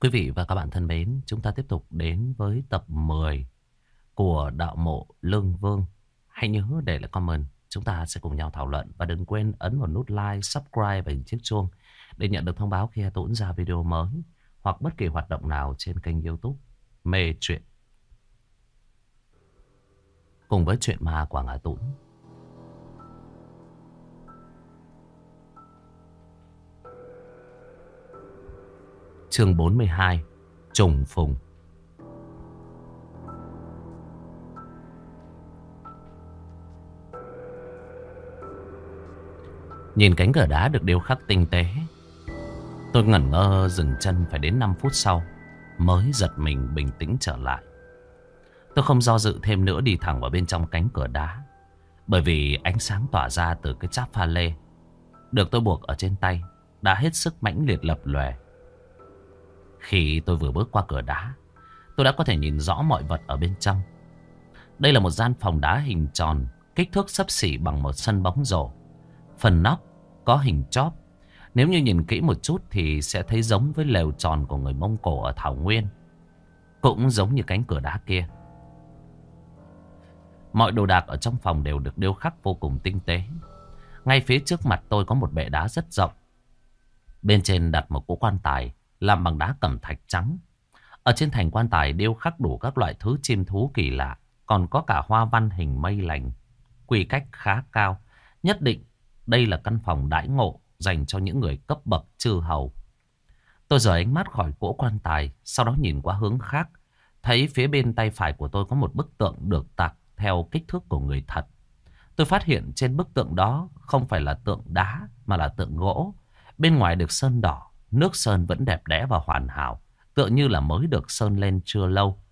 Quý vị và các bạn thân mến, chúng ta tiếp tục đến với tập 10 của Đạo Mộ Lương Vương. Hãy nhớ để lại comment, chúng ta sẽ cùng nhau thảo luận. Và đừng quên ấn vào nút like, subscribe và chiếc chuông để nhận được thông báo khi Tũng ra video mới hoặc bất kỳ hoạt động nào trên kênh youtube Mê Chuyện. Cùng với chuyện ma của hà Tũng. Chương 42 Trùng Phùng. Nhìn cánh cửa đá được điêu khắc tinh tế, Tôi ngẩn ngơ dừng chân phải đến 5 phút sau Mới giật mình bình tĩnh trở lại. Tôi không do dự thêm nữa đi thẳng vào bên trong cánh cửa đá, Bởi vì ánh sáng tỏa ra từ cái cháp pha lê Được tôi buộc ở trên tay Đã hết sức mãnh liệt lập lòe khi tôi vừa bước qua cửa đá, tôi đã có thể nhìn rõ mọi vật ở bên trong. Đây là một gian phòng đá hình tròn, kích thước sấp xỉ bằng một sân bóng rổ. Phần nóc có hình chóp. Nếu như nhìn kỹ một chút thì sẽ thấy giống với lều tròn của người Mông Cổ ở Thảo Nguyên. Cũng giống như cánh cửa đá kia. Mọi đồ đạc ở trong phòng đều được điêu khắc vô cùng tinh tế. Ngay phía trước mặt tôi có một bệ đá rất rộng. Bên trên đặt một cỗ quan tài làm bằng đá cẩm thạch trắng. Ở trên thành quan tài điêu khắc đủ các loại thứ chim thú kỳ lạ, còn có cả hoa văn hình mây lành. Quy cách khá cao, nhất định đây là căn phòng đãi ngộ dành cho những người cấp bậc chư hầu. Tôi rời ánh mắt khỏi cỗ quan tài, sau đó nhìn qua hướng khác, thấy phía bên tay phải của tôi có một bức tượng được tạc theo kích thước của người thật. Tôi phát hiện trên bức tượng đó không phải là tượng đá mà là tượng gỗ. Bên ngoài được sơn đỏ, Nước sơn vẫn đẹp đẽ và hoàn hảo, tựa như là mới được sơn lên chưa lâu.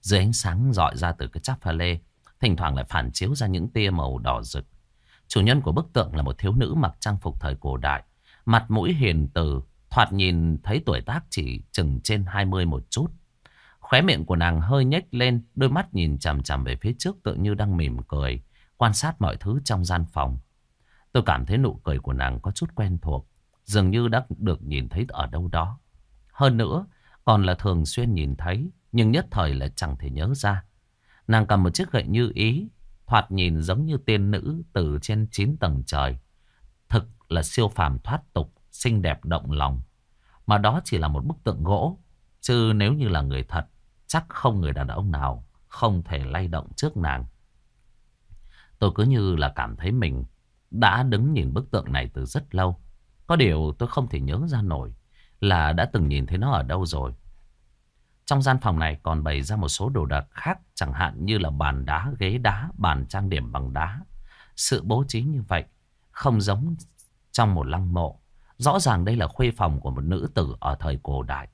Dưới ánh sáng dọi ra từ cái chắp pha lê, thỉnh thoảng lại phản chiếu ra những tia màu đỏ rực. Chủ nhân của bức tượng là một thiếu nữ mặc trang phục thời cổ đại, mặt mũi hiền từ, thoạt nhìn thấy tuổi tác chỉ chừng trên 20 một chút. Khóe miệng của nàng hơi nhếch lên, đôi mắt nhìn chằm chằm về phía trước tựa như đang mỉm cười, quan sát mọi thứ trong gian phòng. Tôi cảm thấy nụ cười của nàng có chút quen thuộc, Dường như đã được nhìn thấy ở đâu đó. Hơn nữa, còn là thường xuyên nhìn thấy, nhưng nhất thời là chẳng thể nhớ ra. Nàng cầm một chiếc gậy như ý, thoạt nhìn giống như tiên nữ từ trên 9 tầng trời. Thực là siêu phàm thoát tục, xinh đẹp động lòng. Mà đó chỉ là một bức tượng gỗ, chứ nếu như là người thật, chắc không người đàn ông nào không thể lay động trước nàng. Tôi cứ như là cảm thấy mình đã đứng nhìn bức tượng này từ rất lâu. Có điều tôi không thể nhớ ra nổi là đã từng nhìn thấy nó ở đâu rồi. Trong gian phòng này còn bày ra một số đồ đạc khác chẳng hạn như là bàn đá, ghế đá, bàn trang điểm bằng đá. Sự bố trí như vậy không giống trong một lăng mộ. Rõ ràng đây là khuê phòng của một nữ tử ở thời cổ đại.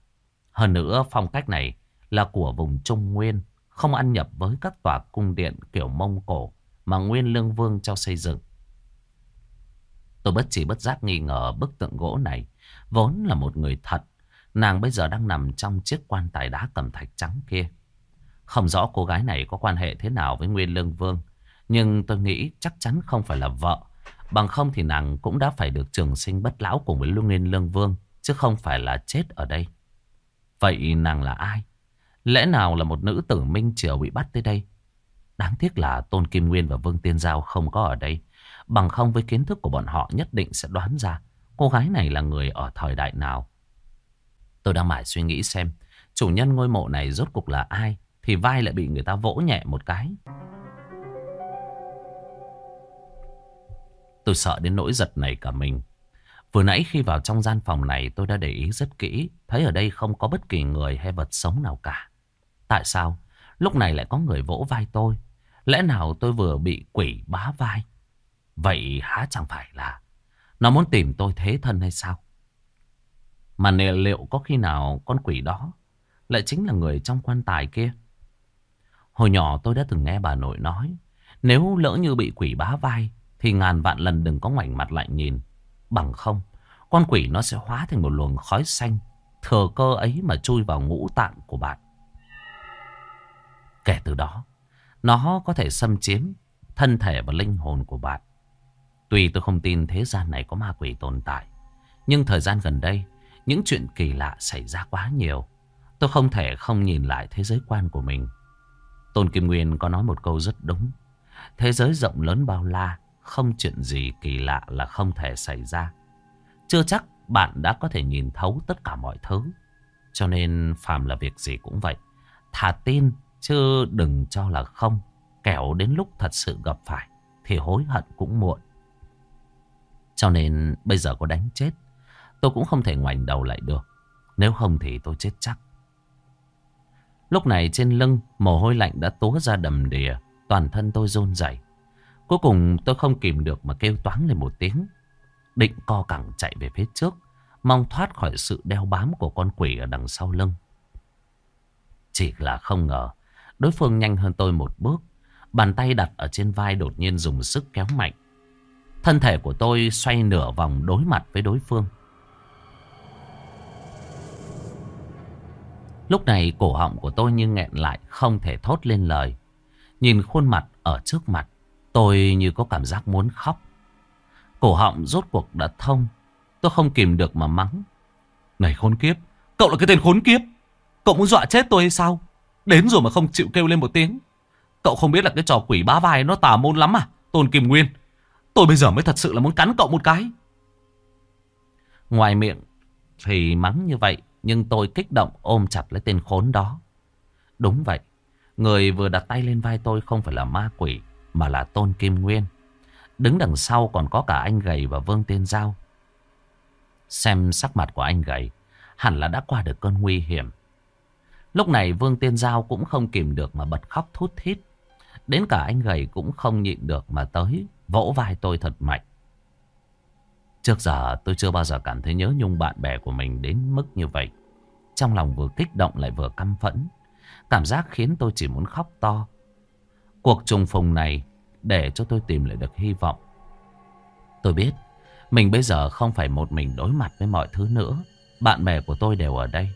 Hơn nữa phong cách này là của vùng Trung Nguyên, không ăn nhập với các tòa cung điện kiểu Mông Cổ mà Nguyên Lương Vương cho xây dựng. Tôi bất chỉ bất giác nghi ngờ bức tượng gỗ này vốn là một người thật. Nàng bây giờ đang nằm trong chiếc quan tài đá cầm thạch trắng kia. Không rõ cô gái này có quan hệ thế nào với Nguyên Lương Vương. Nhưng tôi nghĩ chắc chắn không phải là vợ. Bằng không thì nàng cũng đã phải được trường sinh bất lão cùng với Nguyên Lương Vương. Chứ không phải là chết ở đây. Vậy nàng là ai? Lẽ nào là một nữ tử Minh Triều bị bắt tới đây? Đáng tiếc là Tôn Kim Nguyên và Vương Tiên Giao không có ở đây. Bằng không với kiến thức của bọn họ nhất định sẽ đoán ra cô gái này là người ở thời đại nào. Tôi đang mải suy nghĩ xem, chủ nhân ngôi mộ này rốt cục là ai thì vai lại bị người ta vỗ nhẹ một cái. Tôi sợ đến nỗi giật này cả mình. Vừa nãy khi vào trong gian phòng này, tôi đã để ý rất kỹ. Thấy ở đây không có bất kỳ người hay vật sống nào cả. Tại sao lúc này lại có người vỗ vai tôi? Lẽ nào tôi vừa bị quỷ bá vai? Vậy há chẳng phải là Nó muốn tìm tôi thế thân hay sao? Mà liệu có khi nào con quỷ đó Lại chính là người trong quan tài kia? Hồi nhỏ tôi đã từng nghe bà nội nói, Nếu lỡ như bị quỷ bá vai, Thì ngàn vạn lần đừng có ngoảnh mặt lại nhìn. Bằng không, Con quỷ nó sẽ hóa thành một luồng khói xanh, Thừa cơ ấy mà chui vào ngũ tạng của bạn. Kể từ đó, Nó có thể xâm chiếm Thân thể và linh hồn của bạn. Tuy tôi không tin thế gian này có ma quỷ tồn tại Nhưng thời gian gần đây Những chuyện kỳ lạ xảy ra quá nhiều. Tôi không thể không nhìn lại thế giới quan của mình. Tôn Kim Nguyên có nói một câu rất đúng. Thế giới rộng lớn bao la, không chuyện gì kỳ lạ là không thể xảy ra. Chưa chắc bạn đã có thể nhìn thấu tất cả mọi thứ. Cho nên phàm là việc gì cũng vậy. Thà tin chứ đừng cho là không. Kẻo đến lúc thật sự gặp phải thì hối hận cũng muộn. Cho nên bây giờ có đánh chết tôi cũng không thể ngoảnh đầu lại được. Nếu không thì tôi chết chắc. Lúc này trên lưng, mồ hôi lạnh đã túa ra đầm đìa. Toàn thân tôi rôn rẩy. Cuối cùng tôi không kìm được mà kêu toáng lên một tiếng. Định co cẳng chạy về phía trước. Mong thoát khỏi sự đeo bám của con quỷ ở đằng sau lưng. Chỉ là không ngờ. Đối phương nhanh hơn tôi một bước. Bàn tay đặt ở trên vai đột nhiên dùng sức kéo mạnh. Thân thể của tôi xoay nửa vòng đối mặt với đối phương. Lúc này cổ họng của tôi như nghẹn lại không thể thốt lên lời. Nhìn khuôn mặt ở trước mặt, tôi như có cảm giác muốn khóc. Cổ họng rốt cuộc đã thông, tôi không kìm được mà mắng. Này khốn kiếp, cậu là cái tên khốn kiếp. Cậu muốn dọa chết tôi hay sao? Đến rồi mà không chịu kêu lên một tiếng. Cậu không biết là cái trò quỷ bá vai nó tà môn lắm à, Tôn Kim Nguyên. Tôi bây giờ mới thật sự là muốn cắn cậu một cái. Ngoài miệng thì mắng như vậy, nhưng tôi kích động ôm chặt lấy tên khốn đó. Đúng vậy, người vừa đặt tay lên vai tôi không phải là ma quỷ, mà là Tôn Kim Nguyên. Đứng đằng sau còn có cả anh gầy và Vương Tiên Giao. Xem sắc mặt của anh gầy, hẳn là đã qua được cơn nguy hiểm. Lúc này Vương Tiên Giao cũng không kìm được mà bật khóc thút thít. Đến cả anh gầy cũng không nhịn được mà tới vỗ vai tôi thật mạnh. Trước giờ, tôi chưa bao giờ cảm thấy nhớ nhung bạn bè của mình đến mức như vậy. Trong lòng vừa kích động lại vừa căm phẫn. Cảm giác khiến tôi chỉ muốn khóc to. Cuộc trùng phùng này để cho tôi tìm lại được hy vọng. Tôi biết, mình bây giờ không phải một mình đối mặt với mọi thứ nữa. Bạn bè của tôi đều ở đây.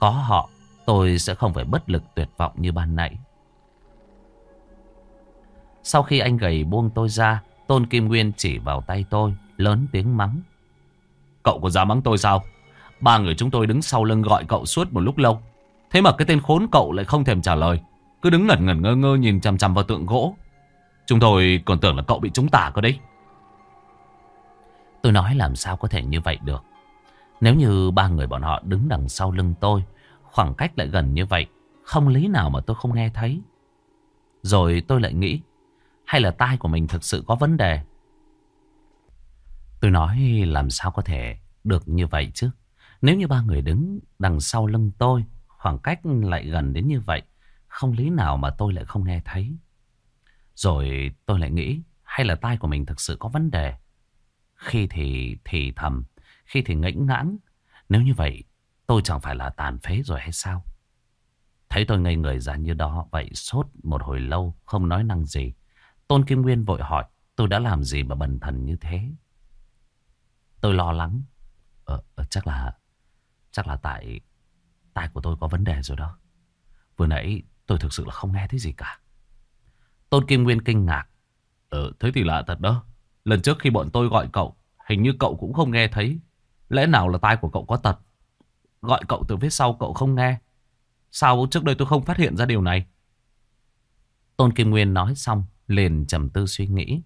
Có họ, tôi sẽ không phải bất lực tuyệt vọng như ban nãy. Sau khi anh gầy buông tôi ra, Tôn Kim Nguyên chỉ vào tay tôi lớn tiếng mắng. Cậu có dám mắng tôi sao? Ba người chúng tôi đứng sau lưng gọi cậu suốt một lúc lâu. Thế mà cái tên khốn cậu lại không thèm trả lời. Cứ đứng ngẩn ngẩn ngơ ngơ nhìn chằm chằm vào tượng gỗ. Chúng tôi còn tưởng là cậu bị trúng tả cơ đấy. Tôi nói làm sao có thể như vậy được. Nếu như ba người bọn họ đứng đằng sau lưng tôi, khoảng cách lại gần như vậy, không lý nào mà tôi không nghe thấy. Rồi tôi lại nghĩ, hay là tai của mình thực sự có vấn đề Tôi nói làm sao có thể được như vậy chứ. Nếu như ba người đứng đằng sau lưng tôi, khoảng cách lại gần đến như vậy, không lý nào mà tôi lại không nghe thấy. Rồi tôi lại nghĩ, hay là tai của mình thực sự có vấn đề. Khi thì thì thầm, khi thì ngẫnh ngãng. Nếu như vậy, tôi chẳng phải là tàn phế rồi hay sao? Thấy tôi ngây người ra như đó, vậy sốt một hồi lâu, không nói năng gì. Tôn Kim Nguyên vội hỏi, tôi đã làm gì mà bần thần như thế? Tôi lo lắng. Ờ, ờ chắc là chắc là tại tai của tôi có vấn đề rồi đó. Vừa nãy tôi thực sự là không nghe thấy gì cả. Tôn Kim Nguyên kinh ngạc. Ờ, thế thì lạ thật đó. Lần trước khi bọn tôi gọi cậu, hình như cậu cũng không nghe thấy. Lẽ nào là tai của cậu có tật? Gọi cậu từ phía sau cậu không nghe. Sao trước đây tôi không phát hiện ra điều này? Tôn Kim Nguyên nói xong, liền trầm tư suy nghĩ.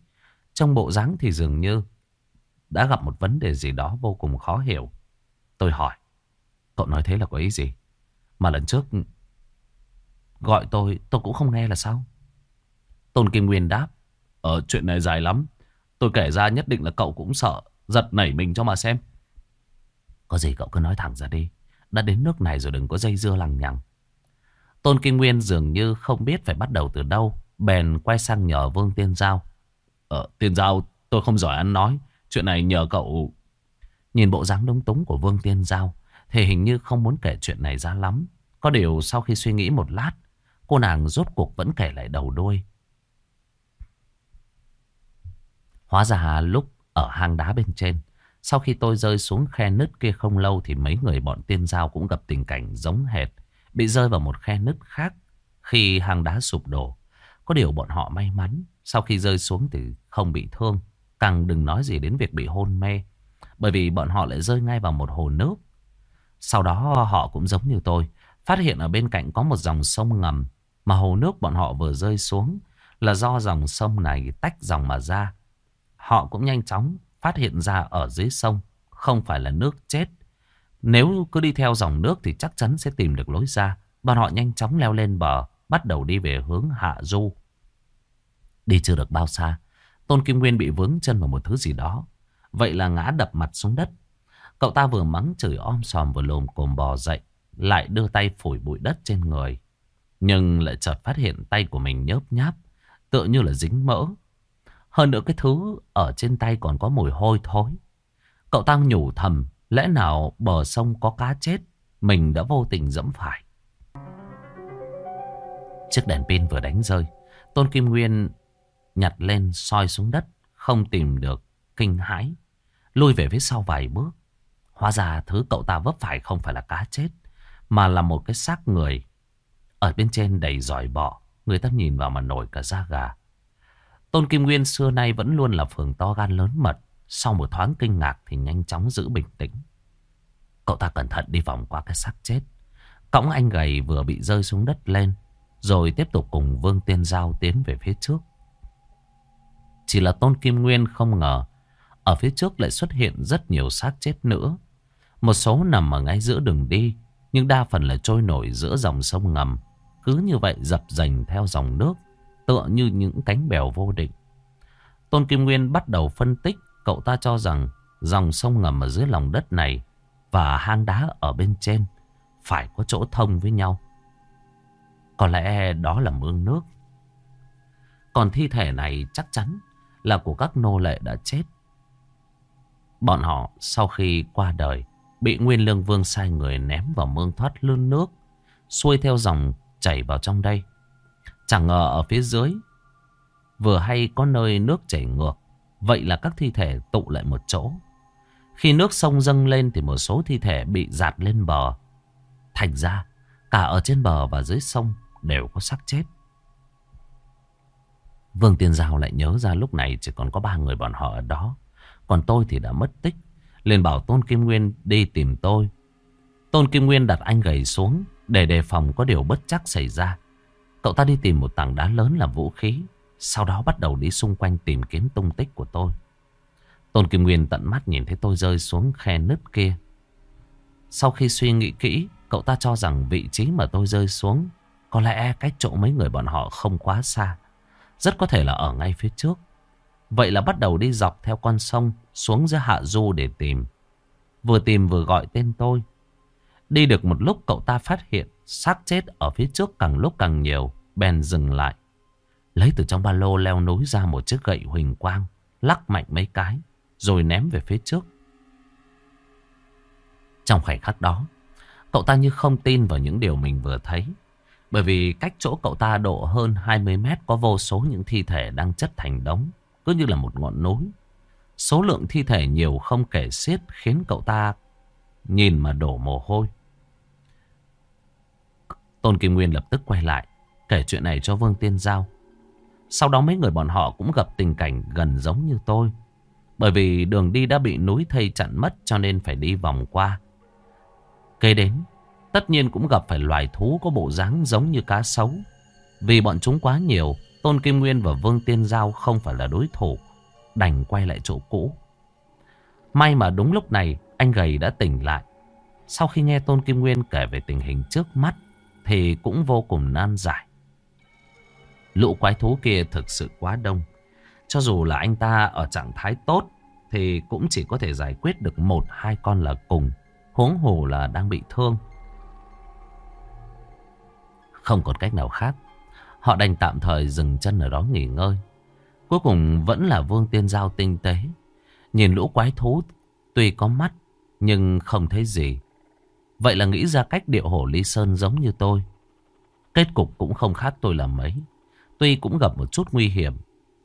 Trong bộ dáng thì dường như đã gặp một vấn đề gì đó vô cùng khó hiểu. Tôi hỏi, cậu nói thế là có ý gì? Mà lần trước gọi tôi, tôi cũng không nghe là sao? Tôn Kim Nguyên đáp, ở chuyện này dài lắm. Tôi kể ra nhất định là cậu cũng sợ, giật nảy mình cho mà xem. Có gì cậu cứ nói thẳng ra đi. Đã đến nước này rồi đừng có dây dưa lằng nhằng. Tôn Kim Nguyên dường như không biết phải bắt đầu từ đâu. Bèn quay sang nhờ Vương Tiên Giao. Ờ, Tiên Giao, tôi không giỏi ăn nói. Chuyện này nhờ cậu... Nhìn bộ dáng đông túng của Vương Tiên Giao thì hình như không muốn kể chuyện này ra lắm. Có điều sau khi suy nghĩ một lát cô nàng rốt cuộc vẫn kể lại đầu đuôi. Hóa ra lúc ở hang đá bên trên sau khi tôi rơi xuống khe nứt kia không lâu thì mấy người bọn tiên giao cũng gặp tình cảnh giống hệt. Bị rơi vào một khe nứt khác khi hang đá sụp đổ. Có điều bọn họ may mắn, sau khi rơi xuống thì không bị thương. Càng đừng nói gì đến việc bị hôn mê. Bởi vì bọn họ lại rơi ngay vào một hồ nước. Sau đó họ cũng giống như tôi. Phát hiện ở bên cạnh có một dòng sông ngầm. Mà hồ nước bọn họ vừa rơi xuống. Là do dòng sông này tách dòng mà ra. Họ cũng nhanh chóng phát hiện ra ở dưới sông. Không phải là nước chết. Nếu cứ đi theo dòng nước thì chắc chắn sẽ tìm được lối ra. Bọn họ nhanh chóng leo lên bờ. Bắt đầu đi về hướng hạ du. Đi chưa được bao xa. Tôn Kim Nguyên bị vướng chân vào một thứ gì đó. Vậy là ngã đập mặt xuống đất. Cậu ta vừa mắng chửi om sòm vừa lồm cồm bò dậy. Lại đưa tay phủi bụi đất trên người. Nhưng lại chợt phát hiện tay của mình nhớp nháp. Tựa như là dính mỡ. Hơn nữa cái thứ ở trên tay còn có mùi hôi thối. Cậu ta nhủ thầm. Lẽ nào bờ sông có cá chết. Mình đã vô tình dẫm phải. Chiếc đèn pin vừa đánh rơi. Tôn Kim Nguyên nhặt lên soi xuống đất. Không tìm được kinh hãi. Lui về phía sau vài bước. Hóa ra thứ cậu ta vấp phải không phải là cá chết. Mà là một cái xác người. Ở bên trên đầy giỏi bọ. Người ta nhìn vào mà nổi cả da gà. Tôn Kim Nguyên xưa nay vẫn luôn là phường to gan lớn mật. Sau một thoáng kinh ngạc thì nhanh chóng giữ bình tĩnh. Cậu ta cẩn thận đi vòng qua cái xác chết. Cõng anh gầy vừa bị rơi xuống đất lên. Rồi tiếp tục cùng Vương Tiên Giao tiến về phía trước. Chỉ là Tôn Kim Nguyên không ngờ. Ở phía trước lại xuất hiện rất nhiều xác chết nữa. Một số nằm ở ngay giữa đường đi. Nhưng đa phần là trôi nổi giữa dòng sông ngầm. Cứ như vậy dập dành theo dòng nước. Tựa như những cánh bèo vô định. Tôn Kim Nguyên bắt đầu phân tích. Cậu ta cho rằng dòng sông ngầm ở dưới lòng đất này và hang đá ở bên trên phải có chỗ thông với nhau. Có lẽ đó là mương nước. Còn thi thể này chắc chắn là của các nô lệ đã chết. Bọn họ sau khi qua đời bị Nguyên Lương Vương sai người ném vào mương thoát lươn nước, xuôi theo dòng chảy vào trong đây. Chẳng ngờ ở phía dưới vừa hay có nơi nước chảy ngược, vậy là các thi thể tụ lại một chỗ. Khi nước sông dâng lên thì một số thi thể bị giạt lên bờ. Thành ra, cả ở trên bờ và dưới sông đều có xác chết. Vương Tiên Giao lại nhớ ra lúc này chỉ còn có ba người bọn họ ở đó. Còn tôi thì đã mất tích. liền bảo Tôn Kim Nguyên đi tìm tôi. Tôn Kim Nguyên đặt anh gầy xuống để đề phòng có điều bất chắc xảy ra. Cậu ta đi tìm một tảng đá lớn làm vũ khí. Sau đó bắt đầu đi xung quanh tìm kiếm tung tích của tôi. Tôn Kim Nguyên tận mắt nhìn thấy tôi rơi xuống khe nứt kia. Sau khi suy nghĩ kỹ, cậu ta cho rằng vị trí mà tôi rơi xuống có lẽ cách chỗ mấy người bọn họ không quá xa. Rất có thể là ở ngay phía trước. Vậy là bắt đầu đi dọc theo con sông xuống dưới hạ du để tìm. Vừa tìm vừa gọi tên tôi. Đi được một lúc cậu ta phát hiện xác chết ở phía trước càng lúc càng nhiều. Bèn dừng lại. Lấy từ trong ba lô leo núi ra một chiếc gậy huỳnh quang. Lắc mạnh mấy cái. Rồi ném về phía trước. Trong khoảnh khắc đó. Cậu ta như không tin vào những điều mình vừa thấy. Bởi vì cách chỗ cậu ta độ hơn 20 mét có vô số những thi thể đang chất thành đống. Cứ như là một ngọn núi. Số lượng thi thể nhiều không kể xiết khiến cậu ta nhìn mà đổ mồ hôi. Tôn Kim Nguyên lập tức quay lại, kể chuyện này cho Vương Tiên Giao. Sau đó mấy người bọn họ cũng gặp tình cảnh gần giống như tôi. Bởi vì đường đi đã bị núi thây chặn mất cho nên phải đi vòng qua. Kế đến, tất nhiên cũng gặp phải loài thú có bộ dáng giống như cá sấu. Vì bọn chúng quá nhiều, Tôn Kim Nguyên và Vương Tiên Giao không phải là đối thủ, đành quay lại chỗ cũ. May mà đúng lúc này, anh gầy đã tỉnh lại. Sau khi nghe Tôn Kim Nguyên kể về tình hình trước mắt, thì cũng vô cùng nan giải. Lũ quái thú kia thực sự quá đông. Cho dù là anh ta ở trạng thái tốt, thì cũng chỉ có thể giải quyết được một hai con là cùng. Huống hồ là đang bị thương. Không còn cách nào khác. Họ đành tạm thời dừng chân ở đó nghỉ ngơi. Cuối cùng vẫn là vương tiên giao tinh tế. Nhìn lũ quái thú tuy có mắt, nhưng không thấy gì. Vậy là nghĩ ra cách điệu hổ ly sơn giống như tôi. Kết cục cũng không khác tôi là mấy. Tuy cũng gặp một chút nguy hiểm,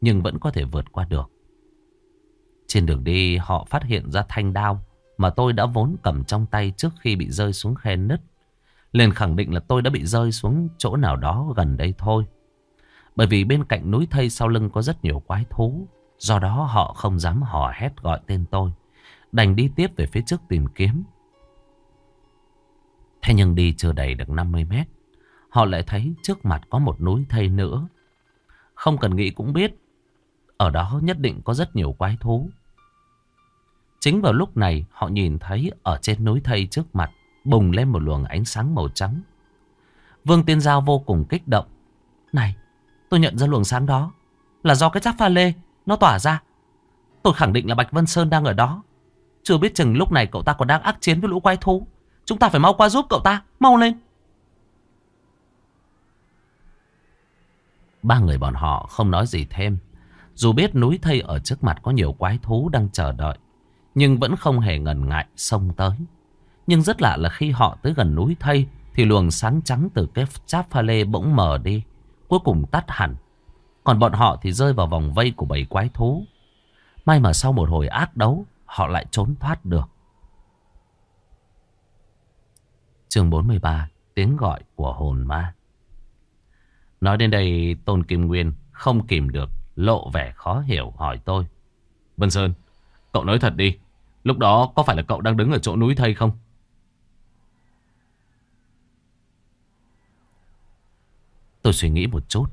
nhưng vẫn có thể vượt qua được. Trên đường đi, họ phát hiện ra thanh đao mà tôi đã vốn cầm trong tay trước khi bị rơi xuống khe nứt liền khẳng định là tôi đã bị rơi xuống chỗ nào đó gần đây thôi. Bởi vì bên cạnh núi thây sau lưng có rất nhiều quái thú. Do đó họ không dám hò hét gọi tên tôi. Đành đi tiếp về phía trước tìm kiếm. Thế nhưng đi chưa đầy được 50 mét. Họ lại thấy trước mặt có một núi thây nữa. Không cần nghĩ cũng biết. Ở đó nhất định có rất nhiều quái thú. Chính vào lúc này, họ nhìn thấy ở trên núi thây trước mặt bùng lên một luồng ánh sáng màu trắng. Vương Tiên Giao vô cùng kích động. Này, tôi nhận ra luồng sáng đó là do cái giáp pha lê nó tỏa ra. Tôi khẳng định là Bạch Vân Sơn đang ở đó. Chưa biết chừng lúc này cậu ta còn đang ác chiến với lũ quái thú. Chúng ta phải mau qua giúp cậu ta. Mau lên. Ba người bọn họ không nói gì thêm. Dù biết núi thây ở trước mặt có nhiều quái thú đang chờ đợi. Nhưng vẫn không hề ngần ngại xông tới. Nhưng rất lạ là khi họ tới gần núi thây thì luồng sáng trắng từ cái cháp pha lê bỗng mờ đi. Cuối cùng tắt hẳn. Còn bọn họ thì rơi vào vòng vây của bầy quái thú. May mà sau một hồi ác đấu họ lại trốn thoát được. Chương 43 Tiếng gọi của hồn ma Nói đến đây Tôn Kim Nguyên không kìm được lộ vẻ khó hiểu hỏi tôi. Vân Sơn, cậu nói thật đi. Lúc đó có phải là cậu đang đứng ở chỗ núi thây không? Tôi suy nghĩ một chút.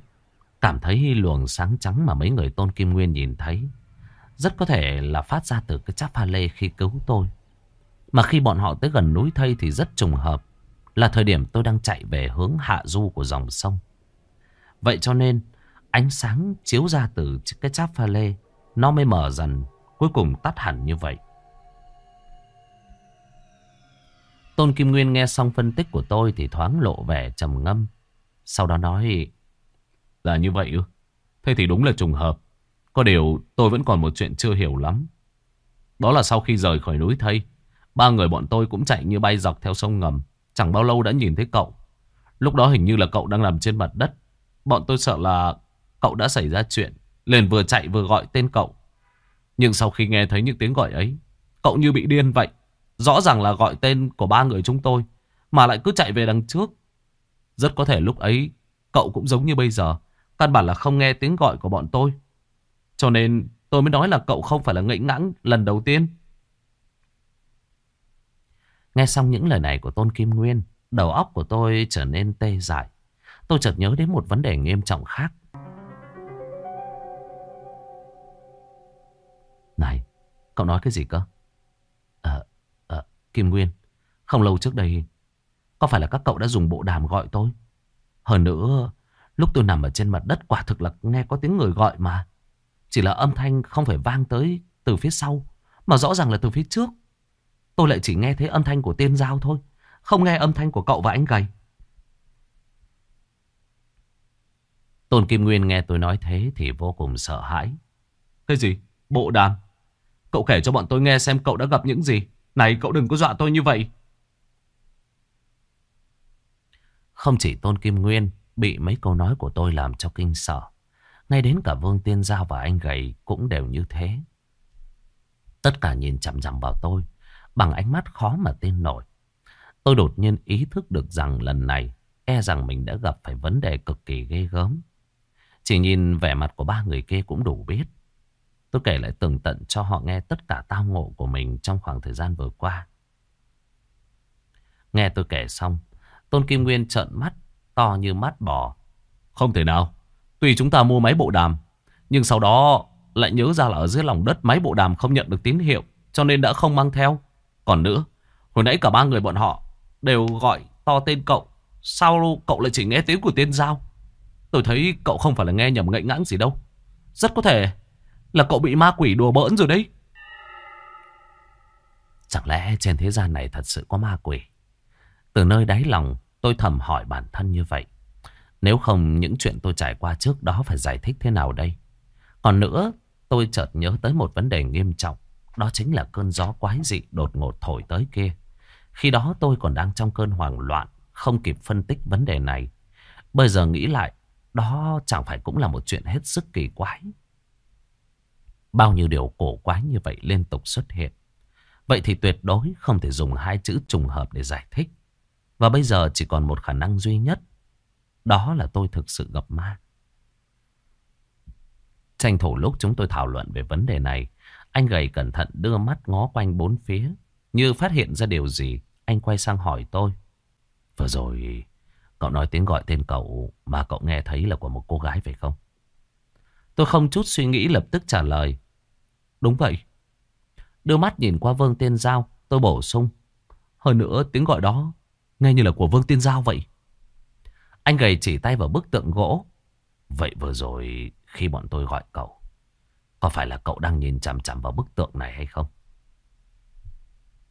Cảm thấy luồng sáng trắng mà mấy người Tôn Kim Nguyên nhìn thấy. Rất có thể là phát ra từ cái cháp pha lê khi cứu tôi. Mà khi bọn họ tới gần núi thây thì rất trùng hợp. Là thời điểm tôi đang chạy về hướng hạ du của dòng sông. Vậy cho nên, ánh sáng chiếu ra từ cái cháp pha lê, nó mới mở dần, cuối cùng tắt hẳn như vậy. Tôn Kim Nguyên nghe xong phân tích của tôi thì thoáng lộ vẻ trầm ngâm. Sau đó nói Là như vậy ư? Thế thì đúng là trùng hợp. Có điều tôi vẫn còn một chuyện chưa hiểu lắm. Đó là sau khi rời khỏi núi thây, ba người bọn tôi cũng chạy như bay dọc theo sông ngầm. Chẳng bao lâu đã nhìn thấy cậu. Lúc đó hình như là cậu đang nằm trên mặt đất. Bọn tôi sợ là cậu đã xảy ra chuyện. Liền vừa chạy vừa gọi tên cậu. Nhưng sau khi nghe thấy những tiếng gọi ấy, cậu như bị điên vậy. Rõ ràng là gọi tên của ba người chúng tôi, mà lại cứ chạy về đằng trước. Rất có thể lúc ấy, cậu cũng giống như bây giờ. Căn bản là không nghe tiếng gọi của bọn tôi. Cho nên tôi mới nói là cậu không phải là ngẫy ngãng lần đầu tiên. Nghe xong những lời này của Tôn Kim Nguyên, đầu óc của tôi trở nên tê dại. Tôi chợt nhớ đến một vấn đề nghiêm trọng khác. Này, cậu nói cái gì cơ? Ờ, à, Kim Nguyên, không lâu trước đây, có phải là các cậu đã dùng bộ đàm gọi tôi? Hơn nữa, lúc tôi nằm ở trên mặt đất quả thực là nghe có tiếng người gọi mà. Chỉ là âm thanh không phải vang tới từ phía sau, mà rõ ràng là từ phía trước. Tôi lại chỉ nghe thấy âm thanh của tiên giao thôi, không nghe âm thanh của cậu và anh gầy. Tôn Kim Nguyên nghe tôi nói thế thì vô cùng sợ hãi. Cái gì? Bộ đàm? Cậu kể cho bọn tôi nghe xem cậu đã gặp những gì. Này cậu đừng có dọa tôi như vậy. Không chỉ Tôn Kim Nguyên bị mấy câu nói của tôi làm cho kinh sợ. Ngay đến cả Vương Tiên Giao và anh Gầy cũng đều như thế. Tất cả nhìn chằm chằm vào tôi bằng ánh mắt khó mà tin nổi. Tôi đột nhiên ý thức được rằng lần này e rằng mình đã gặp phải vấn đề cực kỳ ghê gớm. Chỉ nhìn vẻ mặt của ba người kia cũng đủ biết. Tôi kể lại tường tận cho họ nghe tất cả tao ngộ của mình trong khoảng thời gian vừa qua. Nghe tôi kể xong, Tôn Kim Nguyên trợn mắt, to như mắt bò. Không thể nào, tuy chúng ta mua máy bộ đàm, nhưng sau đó lại nhớ ra là ở dưới lòng đất máy bộ đàm không nhận được tín hiệu, cho nên đã không mang theo. Còn nữa, hồi nãy cả ba người bọn họ đều gọi to tên cậu. Sao cậu lại chỉ nghe tiếng của tên Giao? Tôi thấy cậu không phải là nghe nhầm ngậy ngãng gì đâu. Rất có thể là cậu bị ma quỷ đùa bỡn rồi đấy. Chẳng lẽ trên thế gian này thật sự có ma quỷ? Từ nơi đáy lòng tôi thầm hỏi bản thân như vậy. Nếu không những chuyện tôi trải qua trước đó phải giải thích thế nào đây? Còn nữa tôi chợt nhớ tới một vấn đề nghiêm trọng. Đó chính là cơn gió quái dị đột ngột thổi tới kia. Khi đó tôi còn đang trong cơn hoảng loạn, không kịp phân tích vấn đề này. Bây giờ nghĩ lại, đó chẳng phải cũng là một chuyện hết sức kỳ quái. Bao nhiêu điều cổ quái như vậy liên tục xuất hiện. Vậy thì tuyệt đối không thể dùng hai chữ trùng hợp để giải thích. Và bây giờ chỉ còn một khả năng duy nhất. Đó là tôi thực sự gặp ma. Tranh thủ lúc chúng tôi thảo luận về vấn đề này, anh gầy cẩn thận đưa mắt ngó quanh bốn phía. Như phát hiện ra điều gì, anh quay sang hỏi tôi. Vừa rồi cậu nói tiếng gọi tên cậu mà cậu nghe thấy là của một cô gái phải không? Tôi không chút suy nghĩ lập tức trả lời. Đúng vậy. Đưa mắt nhìn qua Vương Tiên Giao, tôi bổ sung. Hơn nữa tiếng gọi đó nghe như là của Vương Tiên Giao vậy. Anh gầy chỉ tay vào bức tượng gỗ. Vậy vừa rồi khi bọn tôi gọi cậu, có phải là cậu đang nhìn chằm chằm vào bức tượng này hay không?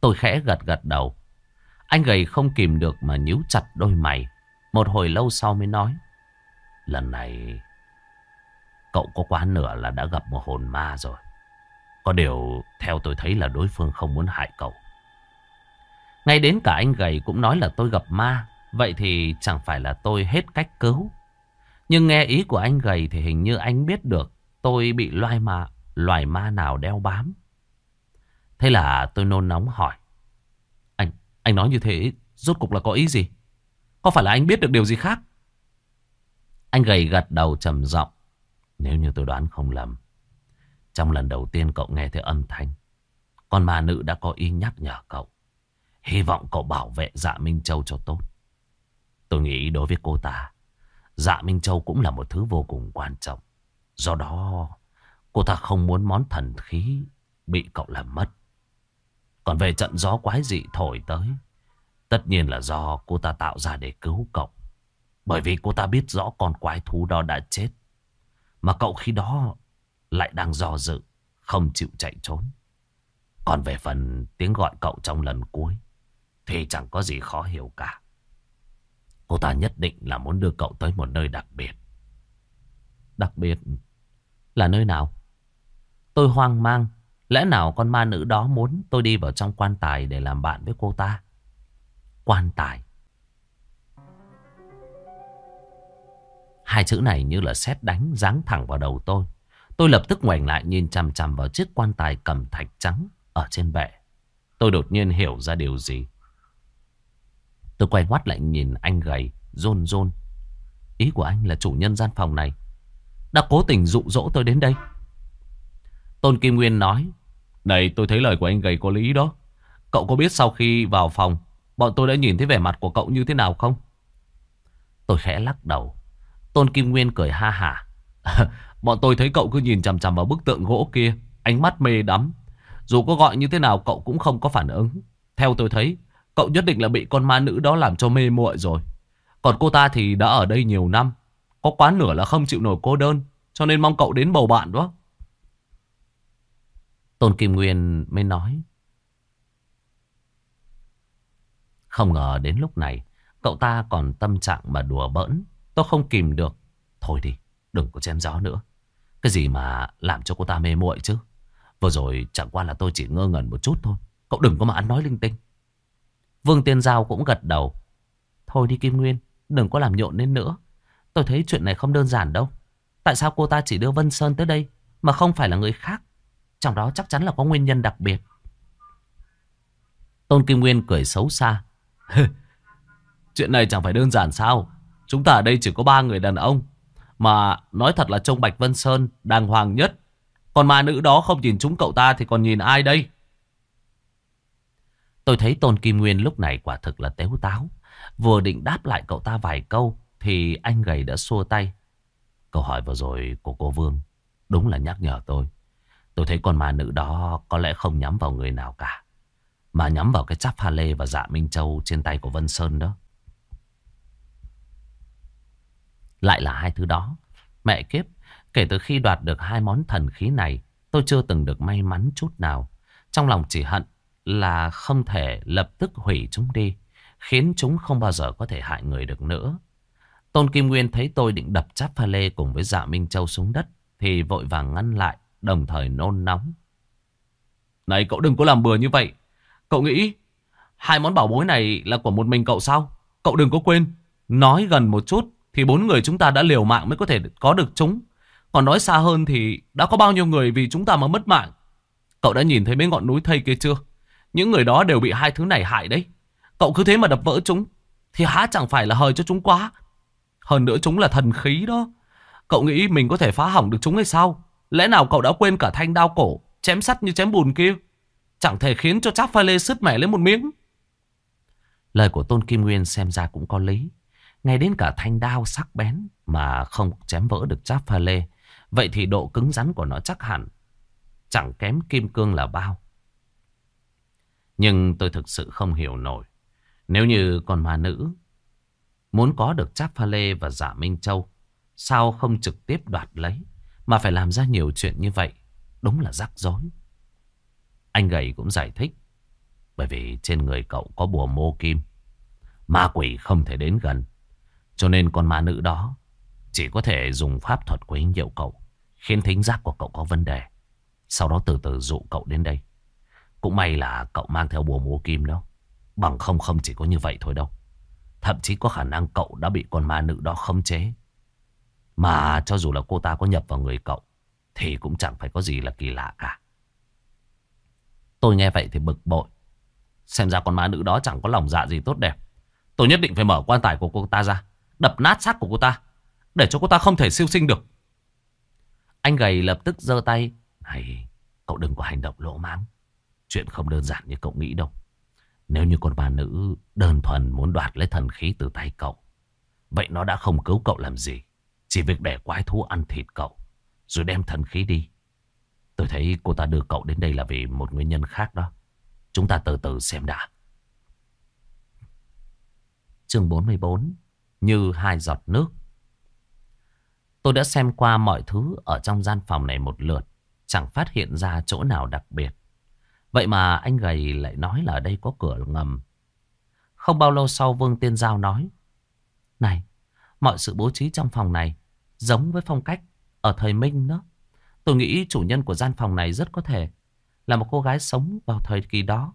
Tôi khẽ gật gật đầu. Anh gầy không kìm được mà nhíu chặt đôi mày. Một hồi lâu sau mới nói. Lần này cậu có quá nửa là đã gặp một hồn ma rồi. Có điều theo tôi thấy là đối phương không muốn hại cậu. Ngay đến cả anh gầy cũng nói là tôi gặp ma. Vậy thì chẳng phải là tôi hết cách cứu. Nhưng nghe ý của anh gầy thì hình như anh biết được tôi bị loài ma, loài ma nào đeo bám. Thế là tôi nôn nóng hỏi. Anh, anh nói như thế rốt cục là có ý gì? Có phải là anh biết được điều gì khác? Anh gầy gật đầu trầm giọng. Nếu như tôi đoán không lầm. Trong lần đầu tiên cậu nghe thấy âm thanh. Con ma nữ đã có ý nhắc nhở cậu. Hy vọng cậu bảo vệ dạ Minh Châu cho tốt. Tôi nghĩ đối với cô ta, dạ Minh Châu cũng là một thứ vô cùng quan trọng. Do đó, cô ta không muốn món thần khí bị cậu làm mất. Còn về trận gió quái dị thổi tới, tất nhiên là do cô ta tạo ra để cứu cậu. Bởi vì cô ta biết rõ con quái thú đó đã chết. Mà cậu khi đó lại đang do dự, không chịu chạy trốn. Còn về phần tiếng gọi cậu trong lần cuối, thì chẳng có gì khó hiểu cả. Cô ta nhất định là muốn đưa cậu tới một nơi đặc biệt. Đặc biệt là nơi nào? Tôi hoang mang. Lẽ nào con ma nữ đó muốn tôi đi vào trong quan tài để làm bạn với cô ta? Quan tài. Hai chữ này như là sét đánh giáng thẳng vào đầu tôi. Tôi lập tức ngoảnh lại nhìn chằm chằm vào chiếc quan tài cầm thạch trắng ở trên bệ. Tôi đột nhiên hiểu ra điều gì. Tôi quay ngoắt lại nhìn anh gầy, rôn rôn. Ý của anh là chủ nhân gian phòng này. Đã cố tình dụ dỗ tôi đến đây. Tôn Kim Nguyên nói. Này tôi thấy lời của anh gầy có lý đó. Cậu có biết sau khi vào phòng, bọn tôi đã nhìn thấy vẻ mặt của cậu như thế nào không? Tôi khẽ lắc đầu. Tôn Kim Nguyên cười ha hả. bọn tôi thấy cậu cứ nhìn chằm chằm vào bức tượng gỗ kia. Ánh mắt mê đắm. Dù có gọi như thế nào cậu cũng không có phản ứng. Theo tôi thấy, Cậu nhất định là bị con ma nữ đó làm cho mê muội rồi. Còn cô ta thì đã ở đây nhiều năm. Có quá nửa là không chịu nổi cô đơn. Cho nên mong cậu đến bầu bạn đó. Tôn Kim Nguyên mới nói. Không ngờ đến lúc này, cậu ta còn tâm trạng mà đùa bỡn. Tôi không kìm được. Thôi đi, đừng có chém gió nữa. Cái gì mà làm cho cô ta mê muội chứ. Vừa rồi chẳng qua là tôi chỉ ngơ ngẩn một chút thôi. Cậu đừng có mà ăn nói linh tinh. Vương Tiên Giao cũng gật đầu. Thôi đi Kim Nguyên, đừng có làm nhộn lên nữa. Tôi thấy chuyện này không đơn giản đâu. Tại sao cô ta chỉ đưa Vân Sơn tới đây mà không phải là người khác? Trong đó chắc chắn là có nguyên nhân đặc biệt. Tôn Kim Nguyên cười xấu xa. chuyện này chẳng phải đơn giản sao? Chúng ta ở đây chỉ có ba người đàn ông. Mà nói thật là trông Bạch Vân Sơn đàng hoàng nhất. Còn ma nữ đó không nhìn chúng cậu ta thì còn nhìn ai đây? Tôi thấy Tôn Kim Nguyên lúc này quả thực là téo táo. Vừa định đáp lại cậu ta vài câu thì anh gầy đã xua tay. Câu hỏi vừa rồi của cô Vương đúng là nhắc nhở tôi. Tôi thấy con ma nữ đó có lẽ không nhắm vào người nào cả. Mà nhắm vào cái chắp pha lê và dạ Minh Châu trên tay của Vân Sơn đó. Lại là hai thứ đó. Mẹ kiếp, kể từ khi đoạt được hai món thần khí này, tôi chưa từng được may mắn chút nào. Trong lòng chỉ hận là không thể lập tức hủy chúng đi, khiến chúng không bao giờ có thể hại người được nữa. Tôn Kim Nguyên thấy tôi định đập chắp pha lê cùng với dạ Minh Châu xuống đất, thì vội vàng ngăn lại, đồng thời nôn nóng. Này cậu đừng có làm bừa như vậy. Cậu nghĩ hai món bảo bối này là của một mình cậu sao? Cậu đừng có quên, nói gần một chút thì bốn người chúng ta đã liều mạng mới có thể có được chúng. Còn nói xa hơn thì đã có bao nhiêu người vì chúng ta mà mất mạng. Cậu đã nhìn thấy mấy ngọn núi thây kia chưa? Những người đó đều bị hai thứ này hại đấy. Cậu cứ thế mà đập vỡ chúng. Thì há chẳng phải là hời cho chúng quá. Hơn nữa chúng là thần khí đó. Cậu nghĩ mình có thể phá hỏng được chúng hay sao? Lẽ nào cậu đã quên cả thanh đao cổ, chém sắt như chém bùn kia? Chẳng thể khiến cho chắc pha lê sứt mẻ lên một miếng. Lời của Tôn Kim Nguyên xem ra cũng có lý. Ngay đến cả thanh đao sắc bén mà không chém vỡ được cháp pha lê. Vậy thì độ cứng rắn của nó chắc hẳn chẳng kém kim cương là bao. Nhưng tôi thực sự không hiểu nổi. Nếu như con ma nữ muốn có được cháp pha lê và giả Minh Châu, sao không trực tiếp đoạt lấy, mà phải làm ra nhiều chuyện như vậy? Đúng là rắc rối. Anh gầy cũng giải thích. Bởi vì trên người cậu có bùa mô kim. Ma quỷ không thể đến gần. Cho nên con ma nữ đó chỉ có thể dùng pháp thuật quấy nhiễu cậu. Khiến thính giác của cậu có vấn đề. Sau đó từ từ dụ cậu đến đây. Cũng may là cậu mang theo bùa múa kim đó. Bằng không không chỉ có như vậy thôi đâu. Thậm chí có khả năng cậu đã bị con ma nữ đó khống chế. Mà cho dù là cô ta có nhập vào người cậu. Thì cũng chẳng phải có gì là kỳ lạ cả. Tôi nghe vậy thì bực bội. Xem ra con ma nữ đó chẳng có lòng dạ gì tốt đẹp. Tôi nhất định phải mở quan tài của cô ta ra. Đập nát xác của cô ta. Để cho cô ta không thể siêu sinh được. Anh gầy lập tức giơ tay. Này, cậu đừng có hành động lỗ mãng. Chuyện không đơn giản như cậu nghĩ đâu. Nếu như con bà nữ đơn thuần muốn đoạt lấy thần khí từ tay cậu. Vậy nó đã không cứu cậu làm gì. Chỉ việc để quái thú ăn thịt cậu. Rồi đem thần khí đi. Tôi thấy cô ta đưa cậu đến đây là vì một nguyên nhân khác đó. Chúng ta từ từ xem đã. Chương 44 Như hai giọt nước Tôi đã xem qua mọi thứ ở trong gian phòng này một lượt. Chẳng phát hiện ra chỗ nào đặc biệt. Vậy mà anh gầy lại nói là ở đây có cửa ngầm. Không bao lâu sau Vương Tiên Giao nói. Này, mọi sự bố trí trong phòng này giống với phong cách ở thời Minh đó. Tôi nghĩ chủ nhân của gian phòng này rất có thể là một cô gái sống vào thời kỳ đó.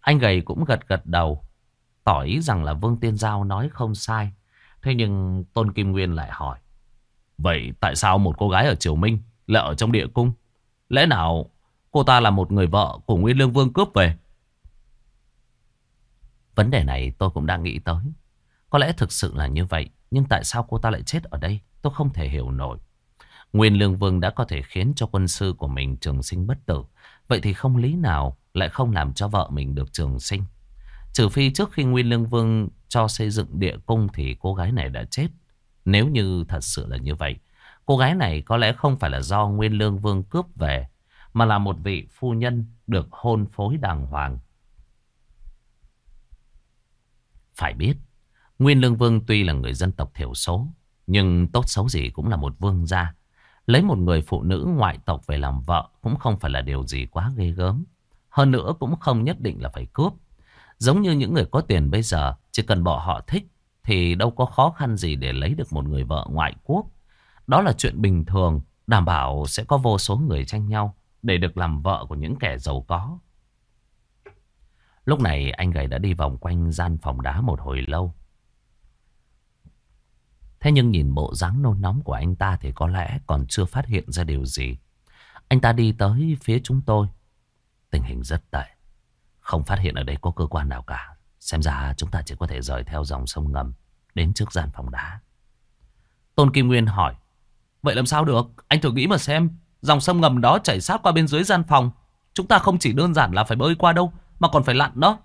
Anh gầy cũng gật gật đầu, tỏ ý rằng là Vương Tiên Giao nói không sai. Thế nhưng Tôn Kim Nguyên lại hỏi. Vậy tại sao một cô gái ở Triều Minh lại ở trong địa cung? Lẽ nào cô ta là một người vợ của Nguyên Lương Vương cướp về? Vấn đề này tôi cũng đang nghĩ tới. Có lẽ thực sự là như vậy. Nhưng tại sao cô ta lại chết ở đây? Tôi không thể hiểu nổi. Nguyên Lương Vương đã có thể khiến cho quân sư của mình trường sinh bất tử. Vậy thì không lý nào lại không làm cho vợ mình được trường sinh. Trừ phi trước khi Nguyên Lương Vương cho xây dựng địa cung thì cô gái này đã chết. Nếu như thật sự là như vậy, cô gái này có lẽ không phải là do Nguyên Lương Vương cướp về, mà là một vị phu nhân được hôn phối đàng hoàng. Phải biết, Nguyên Lương Vương tuy là người dân tộc thiểu số, nhưng tốt xấu gì cũng là một vương gia. Lấy một người phụ nữ ngoại tộc về làm vợ cũng không phải là điều gì quá ghê gớm. Hơn nữa cũng không nhất định là phải cướp. Giống như những người có tiền bây giờ, chỉ cần bỏ họ thích thì đâu có khó khăn gì để lấy được một người vợ ngoại quốc. Đó là chuyện bình thường, đảm bảo sẽ có vô số người tranh nhau để được làm vợ của những kẻ giàu có. Lúc này, anh gầy đã đi vòng quanh gian phòng đá một hồi lâu. Thế nhưng nhìn bộ dáng nôn nóng của anh ta thì có lẽ còn chưa phát hiện ra điều gì. Anh ta đi tới phía chúng tôi. Tình hình rất tệ. Không phát hiện ở đây có cơ quan nào cả. Xem ra chúng ta chỉ có thể rời theo dòng sông ngầm đến trước gian phòng đá. Tôn Kim Nguyên hỏi. Vậy làm sao được? Anh thử nghĩ mà xem. Dòng sông ngầm đó chảy sát qua bên dưới gian phòng. Chúng ta không chỉ đơn giản là phải bơi qua đâu. Mà còn phải lặn đó.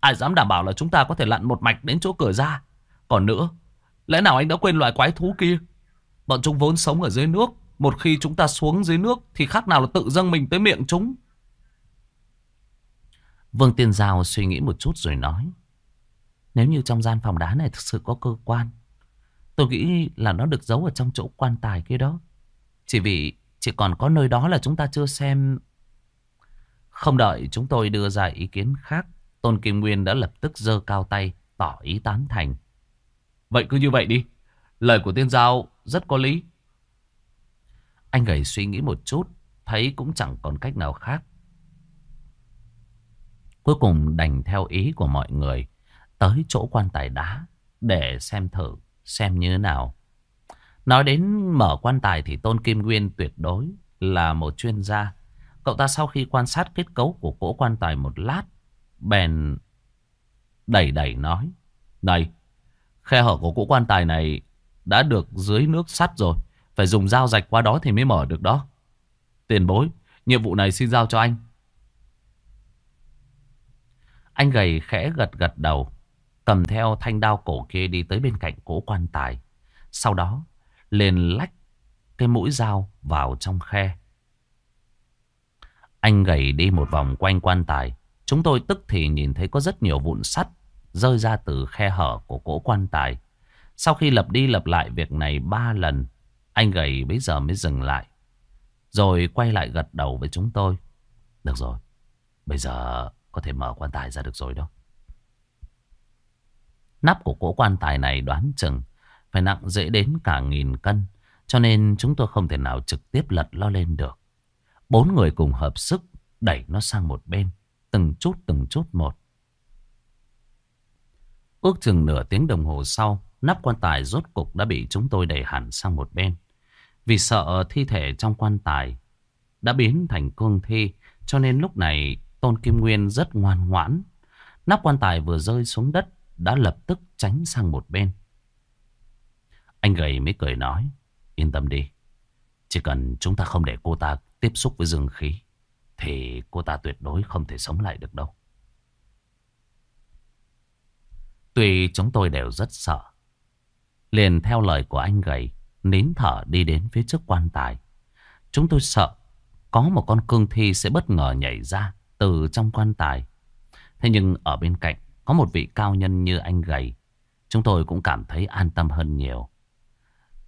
Ai dám đảm bảo là chúng ta có thể lặn một mạch đến chỗ cửa ra. Còn nữa, Lẽ nào anh đã quên loài quái thú kia Bọn chúng vốn sống ở dưới nước Một khi chúng ta xuống dưới nước Thì khác nào là tự dâng mình tới miệng chúng Vương Tiên Giao suy nghĩ một chút rồi nói Nếu như trong gian phòng đá này thực sự có cơ quan Tôi nghĩ là nó được giấu ở trong chỗ quan tài kia đó Chỉ vì chỉ còn có nơi đó là chúng ta chưa xem Không đợi chúng tôi đưa ra ý kiến khác Tôn Kim Nguyên đã lập tức giơ cao tay Tỏ ý tán thành Vậy cứ như vậy đi. Lời của tiên giao rất có lý. Anh gầy suy nghĩ một chút. Thấy cũng chẳng còn cách nào khác. Cuối cùng đành theo ý của mọi người. Tới chỗ quan tài đá. Để xem thử. Xem như thế nào. Nói đến mở quan tài thì Tôn Kim Nguyên tuyệt đối là một chuyên gia. Cậu ta sau khi quan sát kết cấu của cỗ quan tài một lát, bèn đẩy đẩy nói. Này, Khe hở của cỗ quan tài này đã được dưới nước sắt rồi. Phải dùng dao rạch qua đó thì mới mở được đó. Tiền bối, nhiệm vụ này xin giao cho anh. Anh gầy khẽ gật gật đầu. Cầm theo thanh đao cổ kia đi tới bên cạnh cỗ quan tài. Sau đó lên lách cái mũi dao vào trong khe. Anh gầy đi một vòng quanh quan tài. Chúng tôi tức thì nhìn thấy có rất nhiều vụn sắt rơi ra từ khe hở của cỗ quan tài. Sau khi lập đi lập lại việc này ba lần, anh gầy bây giờ mới dừng lại. Rồi quay lại gật đầu với chúng tôi. Được rồi, bây giờ có thể mở quan tài ra được rồi đó. Nắp của cỗ quan tài này đoán chừng phải nặng dễ đến cả nghìn cân. Cho nên chúng tôi không thể nào trực tiếp lật lo lên được. Bốn người cùng hợp sức đẩy nó sang một bên. Từng chút từng chút một. Ước chừng nửa tiếng đồng hồ sau, nắp quan tài rốt cục đã bị chúng tôi đẩy hẳn sang một bên. Vì sợ thi thể trong quan tài đã biến thành cương thi, cho nên lúc này Tôn Kim Nguyên rất ngoan ngoãn. Nắp quan tài vừa rơi xuống đất đã lập tức tránh sang một bên. Anh gầy mới cười nói, yên tâm đi. Chỉ cần chúng ta không để cô ta tiếp xúc với dương khí, thì cô ta tuyệt đối không thể sống lại được đâu. Tuy chúng tôi đều rất sợ. Liền theo lời của anh gầy, nín thở đi đến phía trước quan tài. Chúng tôi sợ có một con cương thi sẽ bất ngờ nhảy ra từ trong quan tài. Thế nhưng ở bên cạnh có một vị cao nhân như anh gầy. Chúng tôi cũng cảm thấy an tâm hơn nhiều.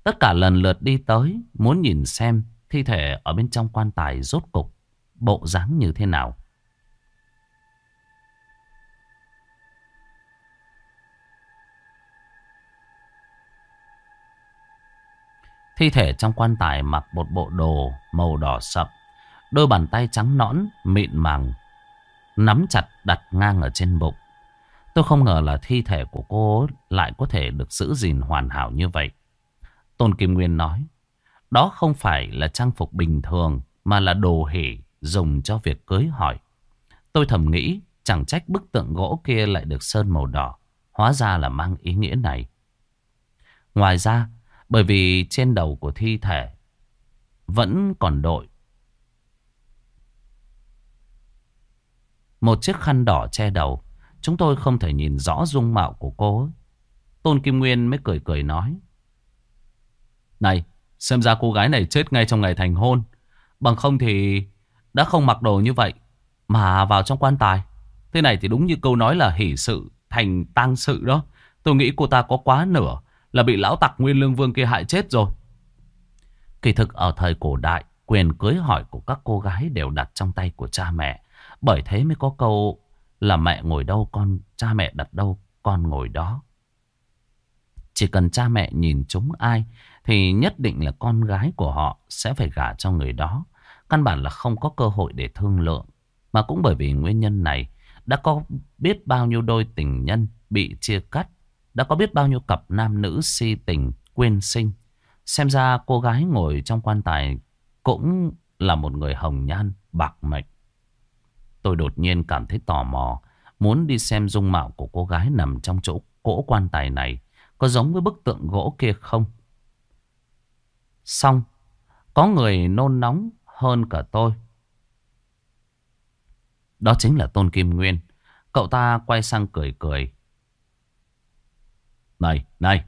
Tất cả lần lượt đi tới muốn nhìn xem thi thể ở bên trong quan tài rốt cục bộ dáng như thế nào. Thi thể trong quan tài mặc một bộ đồ màu đỏ sậm. Đôi bàn tay trắng nõn, mịn màng, nắm chặt đặt ngang ở trên bụng. Tôi không ngờ là thi thể của cô lại có thể được giữ gìn hoàn hảo như vậy. Tôn Kim Nguyên nói, đó không phải là trang phục bình thường mà là đồ hỉ dùng cho việc cưới hỏi. Tôi thầm nghĩ chẳng trách bức tượng gỗ kia lại được sơn màu đỏ. Hóa ra là mang ý nghĩa này. Ngoài ra, bởi vì trên đầu của thi thể vẫn còn đội một chiếc khăn đỏ che đầu. Chúng tôi không thể nhìn rõ dung mạo của cô. Tôn Kim Nguyên mới cười cười nói. Này, xem ra cô gái này chết ngay trong ngày thành hôn. Bằng không thì đã không mặc đồ như vậy mà vào trong quan tài. Thế này thì đúng như câu nói là hỷ sự thành tang sự đó. Tôi nghĩ cô ta có quá nửa là bị lão tặc Nguyên Lương Vương kia hại chết rồi. Kỳ thực ở thời cổ đại, quyền cưới hỏi của các cô gái đều đặt trong tay của cha mẹ. Bởi thế mới có câu là mẹ ngồi đâu con, cha mẹ đặt đâu con ngồi đó. Chỉ cần cha mẹ nhìn chúng ai thì nhất định là con gái của họ sẽ phải gả cho người đó. Căn bản là không có cơ hội để thương lượng. Mà cũng bởi vì nguyên nhân này đã có biết bao nhiêu đôi tình nhân bị chia cắt đã có biết bao nhiêu cặp nam nữ si tình, quên sinh. Xem ra cô gái ngồi trong quan tài cũng là một người hồng nhan, bạc mệnh. Tôi đột nhiên cảm thấy tò mò, muốn đi xem dung mạo của cô gái nằm trong chỗ cỗ quan tài này có giống với bức tượng gỗ kia không. Xong, có người nôn nóng hơn cả tôi. Đó chính là Tôn Kim Nguyên. Cậu ta quay sang cười cười. Này, này,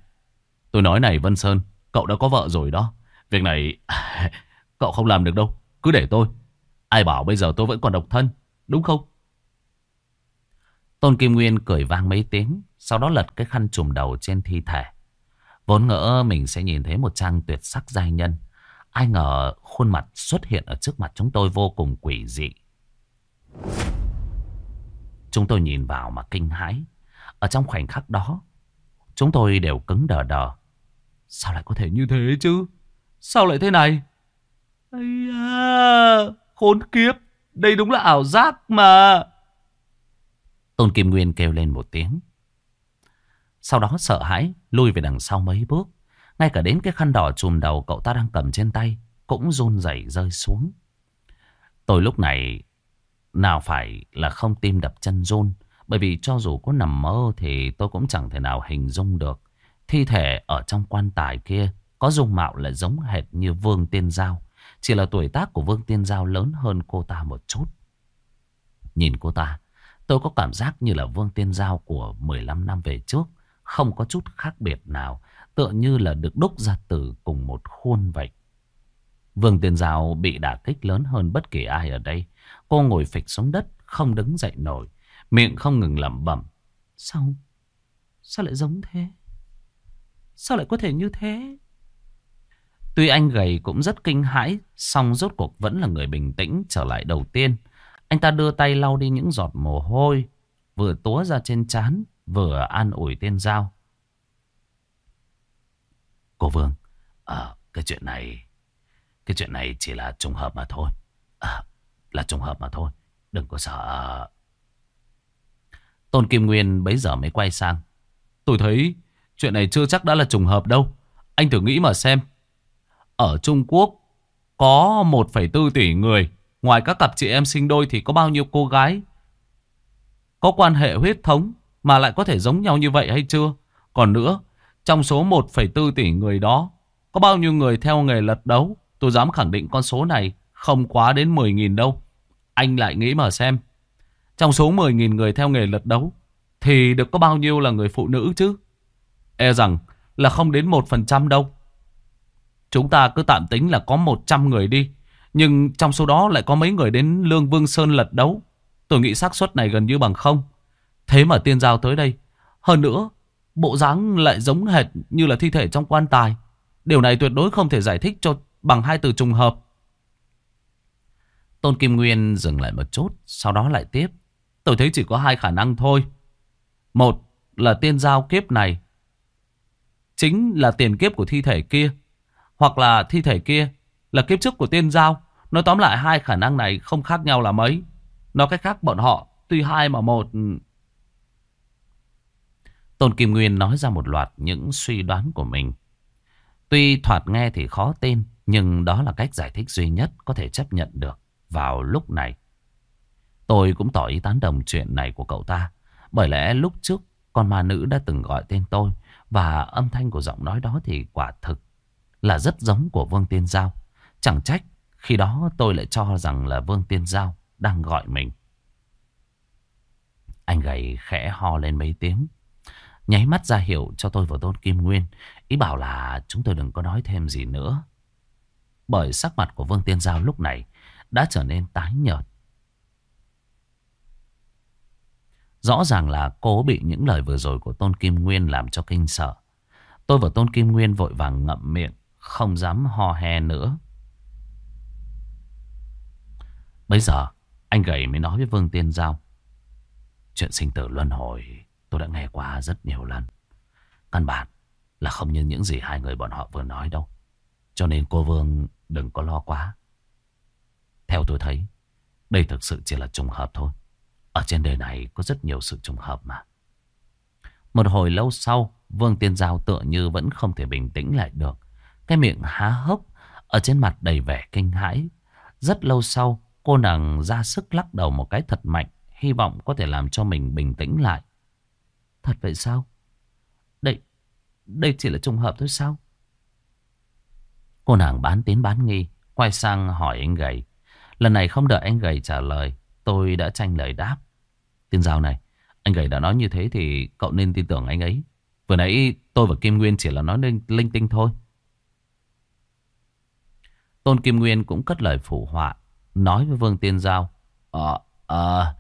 tôi nói này Vân Sơn, cậu đã có vợ rồi đó. Việc này cậu không làm được đâu, cứ để tôi. Ai bảo bây giờ tôi vẫn còn độc thân, đúng không? Tôn Kim Nguyên cười vang mấy tiếng, sau đó lật cái khăn trùm đầu trên thi thể. Vốn ngỡ mình sẽ nhìn thấy một trang tuyệt sắc giai nhân. Ai ngờ khuôn mặt xuất hiện ở trước mặt chúng tôi vô cùng quỷ dị. Chúng tôi nhìn vào mà kinh hãi. Ở trong khoảnh khắc đó, Chúng tôi đều cứng đờ đờ. Sao lại có thể như thế chứ? Sao lại thế này? Ây à, khốn kiếp. Đây đúng là ảo giác mà. Tôn Kim Nguyên kêu lên một tiếng. Sau đó sợ hãi, lui về đằng sau mấy bước. Ngay cả đến cái khăn đỏ chùm đầu cậu ta đang cầm trên tay, cũng run rẩy rơi xuống. Tôi lúc này, nào phải là không tim đập chân run, bởi vì cho dù có nằm mơ thì tôi cũng chẳng thể nào hình dung được. Thi thể ở trong quan tài kia có dung mạo lại giống hệt như Vương Tiên Giao. Chỉ là tuổi tác của Vương Tiên Giao lớn hơn cô ta một chút. Nhìn cô ta, Tôi có cảm giác như là Vương Tiên Giao của 15 năm về trước. Không có chút khác biệt nào. Tựa như là được đúc ra từ cùng một khuôn vậy. Vương Tiên Giao bị đả kích lớn hơn bất kỳ ai ở đây. Cô ngồi phịch xuống đất, không đứng dậy nổi. Miệng không ngừng lẩm bẩm. Sao? Sao lại giống thế? Sao lại có thể như thế? Tuy anh gầy cũng rất kinh hãi, song rốt cuộc vẫn là người bình tĩnh trở lại đầu tiên. Anh ta đưa tay lau đi những giọt mồ hôi, vừa túa ra trên trán, vừa an ủi tiên giao. Cô Vương, à, cái chuyện này, cái chuyện này chỉ là trùng hợp mà thôi. À, là trùng hợp mà thôi, đừng có sợ. Tôn Kim Nguyên bấy giờ mới quay sang. Tôi thấy chuyện này chưa chắc đã là trùng hợp đâu. Anh thử nghĩ mà xem. Ở Trung Quốc có 1,4 tỷ người. Ngoài các cặp chị em sinh đôi thì có bao nhiêu cô gái có quan hệ huyết thống mà lại có thể giống nhau như vậy hay chưa? Còn nữa, trong số 1,4 tỷ người đó, có bao nhiêu người theo nghề lật đấu? Tôi dám khẳng định con số này không quá đến 10.000 đâu. Anh lại nghĩ mà xem. Trong số 10.000 người theo nghề lật đấu, thì được có bao nhiêu là người phụ nữ chứ? E rằng là không đến 1% đâu. Chúng ta cứ tạm tính là có 100 người đi. Nhưng trong số đó lại có mấy người đến Lương Vương Sơn lật đấu. Tôi nghĩ xác suất này gần như bằng không. Thế mà tiên giao tới đây. Hơn nữa, bộ dáng lại giống hệt như là thi thể trong quan tài. Điều này tuyệt đối không thể giải thích cho bằng hai từ trùng hợp. Tôn Kim Nguyên dừng lại một chút, sau đó lại tiếp. Tôi thấy chỉ có hai khả năng thôi. Một là tiên giao kiếp này chính là tiền kiếp của thi thể kia. Hoặc là thi thể kia là kiếp trước của tiên giao. Nói tóm lại hai khả năng này không khác nhau là mấy. Nói cách khác bọn họ tuy hai mà một... Tôn Kim Nguyên nói ra một loạt những suy đoán của mình. Tuy thoạt nghe thì khó tin, nhưng đó là cách giải thích duy nhất có thể chấp nhận được vào lúc này. Tôi cũng tỏ ý tán đồng chuyện này của cậu ta. Bởi lẽ lúc trước con ma nữ đã từng gọi tên tôi và âm thanh của giọng nói đó thì quả thực là rất giống của Vương Tiên Giao. Chẳng trách khi đó tôi lại cho rằng là Vương Tiên Giao đang gọi mình. Anh gầy khẽ ho lên mấy tiếng. Nháy mắt ra hiệu cho tôi và Tôn Kim Nguyên. Ý bảo là chúng tôi đừng có nói thêm gì nữa. Bởi sắc mặt của Vương Tiên Giao lúc này đã trở nên tái nhợt. Rõ ràng là cô bị những lời vừa rồi của Tôn Kim Nguyên làm cho kinh sợ. Tôi và Tôn Kim Nguyên vội vàng ngậm miệng, không dám ho he nữa. Bây giờ, anh gầy mới nói với Vương Tiên Giao. Chuyện sinh tử luân hồi tôi đã nghe qua rất nhiều lần. Căn bản là không như những gì hai người bọn họ vừa nói đâu. Cho nên cô Vương đừng có lo quá. Theo tôi thấy, đây thực sự chỉ là trùng hợp thôi. Ở trên đời này có rất nhiều sự trùng hợp mà. Một hồi lâu sau, Vương Tiên Giao tựa như vẫn không thể bình tĩnh lại được. Cái miệng há hốc, ở trên mặt đầy vẻ kinh hãi. Rất lâu sau, cô nàng ra sức lắc đầu một cái thật mạnh, hy vọng có thể làm cho mình bình tĩnh lại. Thật vậy sao? Đây, đây chỉ là trùng hợp thôi sao? Cô nàng bán tín bán nghi, quay sang hỏi anh gầy. Lần này không đợi anh gầy trả lời, tôi đã tranh lời đáp. Tiên giao này, anh gầy đã nói như thế thì cậu nên tin tưởng anh ấy. Vừa nãy tôi và Kim Nguyên chỉ là nói linh, linh tinh thôi. Tôn Kim Nguyên cũng cất lời phủ họa, nói với Vương Tiên Giao. Ờ, ờ,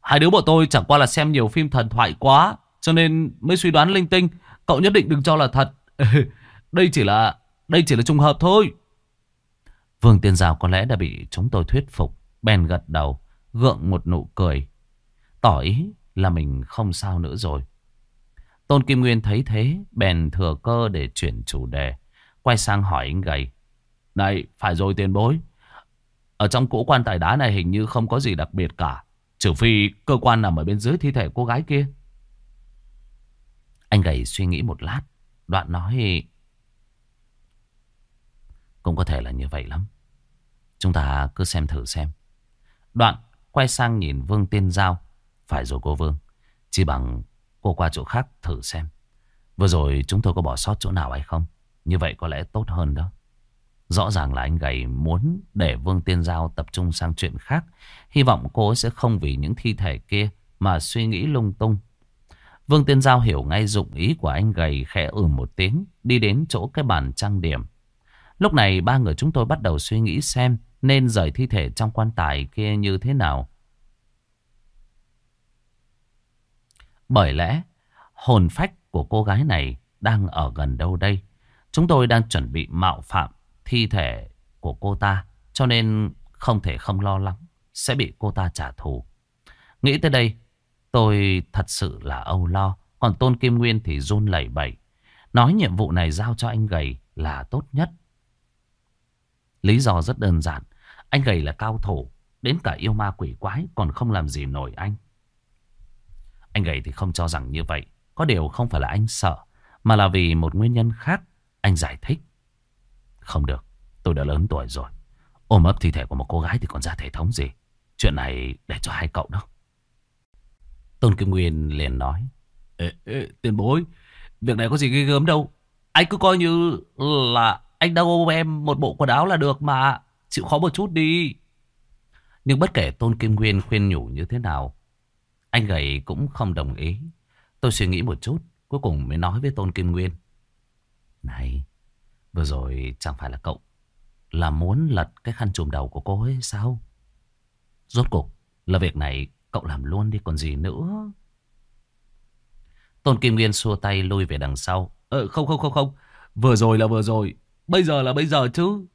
hai đứa bọn tôi chẳng qua là xem nhiều phim thần thoại quá, cho nên mới suy đoán linh tinh. Cậu nhất định đừng cho là thật. đây chỉ là, đây chỉ là trùng hợp thôi. Vương Tiên Giao có lẽ đã bị chúng tôi thuyết phục, bèn gật đầu, gượng một nụ cười. Tỏ ý là mình không sao nữa rồi. Tôn Kim Nguyên thấy thế, bèn thừa cơ để chuyển chủ đề. Quay sang hỏi anh gầy. Này, phải rồi tiền bối. Ở trong cỗ quan tài đá này hình như không có gì đặc biệt cả. Trừ phi cơ quan nằm ở bên dưới thi thể cô gái kia. Anh gầy suy nghĩ một lát. Đoạn nói... Cũng có thể là như vậy lắm. Chúng ta cứ xem thử xem. Đoạn quay sang nhìn Vương Tiên Giao. Phải rồi cô Vương. Chỉ bằng cô qua chỗ khác thử xem. Vừa rồi chúng tôi có bỏ sót chỗ nào hay không? Như vậy có lẽ tốt hơn đó. Rõ ràng là anh gầy muốn để Vương Tiên Giao tập trung sang chuyện khác. Hy vọng cô sẽ không vì những thi thể kia mà suy nghĩ lung tung. Vương Tiên Giao hiểu ngay dụng ý của anh gầy khẽ ừ một tiếng, đi đến chỗ cái bàn trang điểm. Lúc này ba người chúng tôi bắt đầu suy nghĩ xem nên rời thi thể trong quan tài kia như thế nào. Bởi lẽ hồn phách của cô gái này đang ở gần đâu đây. Chúng tôi đang chuẩn bị mạo phạm thi thể của cô ta cho nên không thể không lo lắng sẽ bị cô ta trả thù. Nghĩ tới đây tôi thật sự là âu lo. Còn Tôn Kim Nguyên thì run lẩy bẩy. Nói nhiệm vụ này giao cho anh gầy là tốt nhất. Lý do rất đơn giản. Anh gầy là cao thủ. Đến cả yêu ma quỷ quái còn không làm gì nổi anh. Anh gầy thì không cho rằng như vậy. Có điều không phải là anh sợ. Mà là vì một nguyên nhân khác. Anh giải thích. Không được. Tôi đã lớn tuổi rồi. Ôm ấp thi thể của một cô gái thì còn ra thể thống gì. Chuyện này để cho hai cậu đâu. Tôn Kim Nguyên liền nói. Ê, ê, tiền bối. Việc này có gì ghê gớm đâu. Anh cứ coi như là anh ôm em một bộ quần áo là được mà. Chịu khó một chút đi. Nhưng bất kể Tôn Kim Nguyên khuyên nhủ như thế nào. Anh gầy cũng không đồng ý. Tôi suy nghĩ một chút. Cuối cùng mới nói với Tôn Kim Nguyên. Này, vừa rồi chẳng phải là cậu là muốn lật cái khăn trùm đầu của cô ấy sao? Rốt cục là việc này cậu làm luôn đi còn gì nữa. Tôn Kim Nguyên xua tay lôi về đằng sau. Ờ, không không không không. Vừa rồi là vừa rồi. Bây giờ là bây giờ chứ.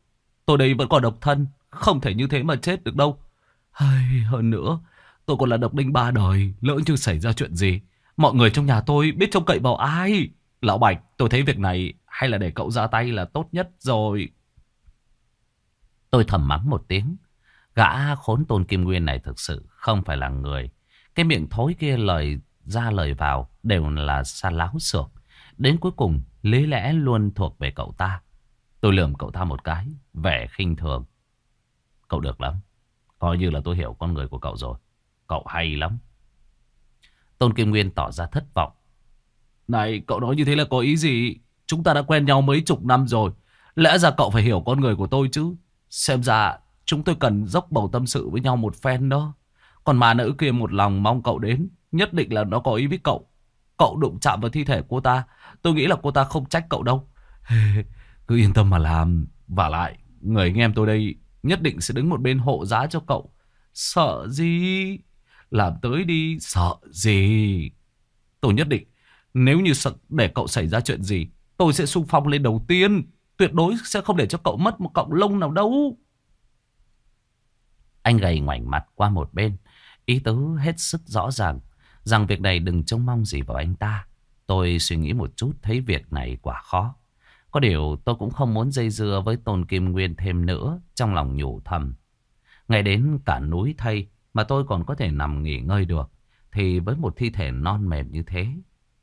Tôi đây vẫn còn độc thân. Không thể như thế mà chết được đâu. Hay, hơn nữa. Tôi còn là độc đinh ba đời. Lỡ như xảy ra chuyện gì. Mọi người trong nhà tôi biết trông cậy vào ai. Lão Bạch, tôi thấy việc này hay là để cậu ra tay là tốt nhất rồi. Tôi thầm mắng một tiếng. Gã khốn tôn kim nguyên này thực sự không phải là người. Cái miệng thối kia lời ra lời vào đều là xa láo xược. Đến cuối cùng lý lẽ luôn thuộc về cậu ta. Tôi lườm cậu ta một cái, vẻ khinh thường. Cậu được lắm. Coi như là tôi hiểu con người của cậu rồi. Cậu hay lắm. Tôn Kim Nguyên tỏ ra thất vọng. Này, cậu nói như thế là có ý gì? Chúng ta đã quen nhau mấy chục năm rồi. Lẽ ra cậu phải hiểu con người của tôi chứ. Xem ra chúng tôi cần dốc bầu tâm sự với nhau một phen đó. Còn mà nữ kia một lòng mong cậu đến. Nhất định là nó có ý với cậu. Cậu đụng chạm vào thi thể cô ta. Tôi nghĩ là cô ta không trách cậu đâu. Cứ yên tâm mà làm. Và lại, người anh em tôi đây nhất định sẽ đứng một bên hộ giá cho cậu. Sợ gì? Làm tới đi, sợ gì? Tôi nhất định, nếu như sợ để cậu xảy ra chuyện gì, tôi sẽ xung phong lên đầu tiên. Tuyệt đối sẽ không để cho cậu mất một cọng lông nào đâu. Anh gầy ngoảnh mặt qua một bên. Ý tứ hết sức rõ ràng. Rằng việc này đừng trông mong gì vào anh ta. Tôi suy nghĩ một chút, thấy việc này quả khó. Có điều tôi cũng không muốn dây dưa với Tôn Kim Nguyên thêm nữa. Trong lòng nhủ thầm. Ngày đến cả núi thay mà tôi còn có thể nằm nghỉ ngơi được. Thì với một thi thể non mềm như thế.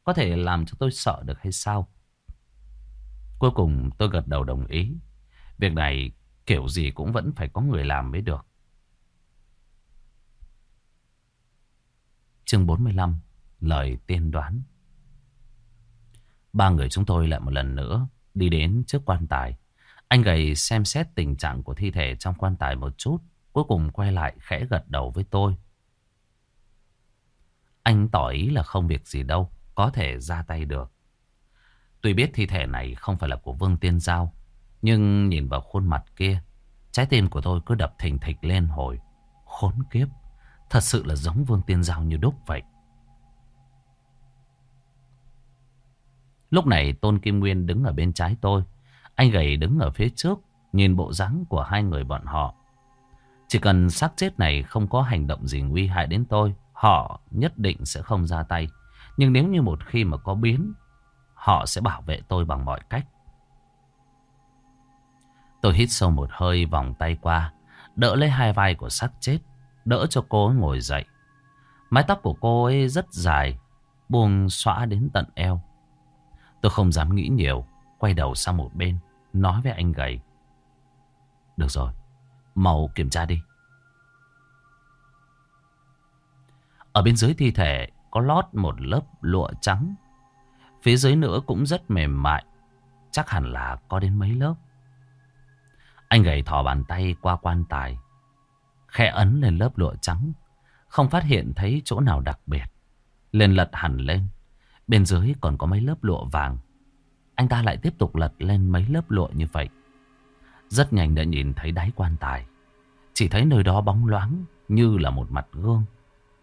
Có thể làm cho tôi sợ được hay sao? Cuối cùng tôi gật đầu đồng ý. Việc này kiểu gì cũng vẫn phải có người làm mới được. Chương 45 Lời tiên đoán Ba người chúng tôi lại một lần nữa đi đến trước quan tài. Anh gầy xem xét tình trạng của thi thể trong quan tài một chút. Cuối cùng quay lại khẽ gật đầu với tôi. Anh tỏ ý là không việc gì đâu. Có thể ra tay được. Tuy biết thi thể này không phải là của Vương Tiên Giao. Nhưng nhìn vào khuôn mặt kia. Trái tim của tôi cứ đập thình thịch lên hồi. Khốn kiếp. Thật sự là giống Vương Tiên Giao như đúc vậy. Lúc này Tôn Kim Nguyên đứng ở bên trái tôi. Anh gầy đứng ở phía trước. Nhìn bộ dáng của hai người bọn họ. Chỉ cần xác chết này không có hành động gì nguy hại đến tôi. Họ nhất định sẽ không ra tay. Nhưng nếu như một khi mà có biến. Họ sẽ bảo vệ tôi bằng mọi cách. Tôi hít sâu một hơi vòng tay qua. Đỡ lấy hai vai của xác chết. Đỡ cho cô ấy ngồi dậy. Mái tóc của cô ấy rất dài, Buông xõa đến tận eo. Tôi không dám nghĩ nhiều, Quay đầu sang một bên, Nói với anh gầy. Được rồi Màu kiểm tra đi. Ở bên dưới thi thể Có lót một lớp lụa trắng. Phía dưới nữa cũng rất mềm mại, Chắc hẳn là có đến mấy lớp. Anh gầy thò bàn tay qua quan tài. Khẽ ấn lên lớp lụa trắng. Không phát hiện thấy chỗ nào đặc biệt. Lên lật hẳn lên. Bên dưới còn có mấy lớp lụa vàng. Anh ta lại tiếp tục lật lên mấy lớp lụa như vậy. Rất nhanh đã nhìn thấy đáy quan tài. Chỉ thấy nơi đó bóng loáng như là một mặt gương.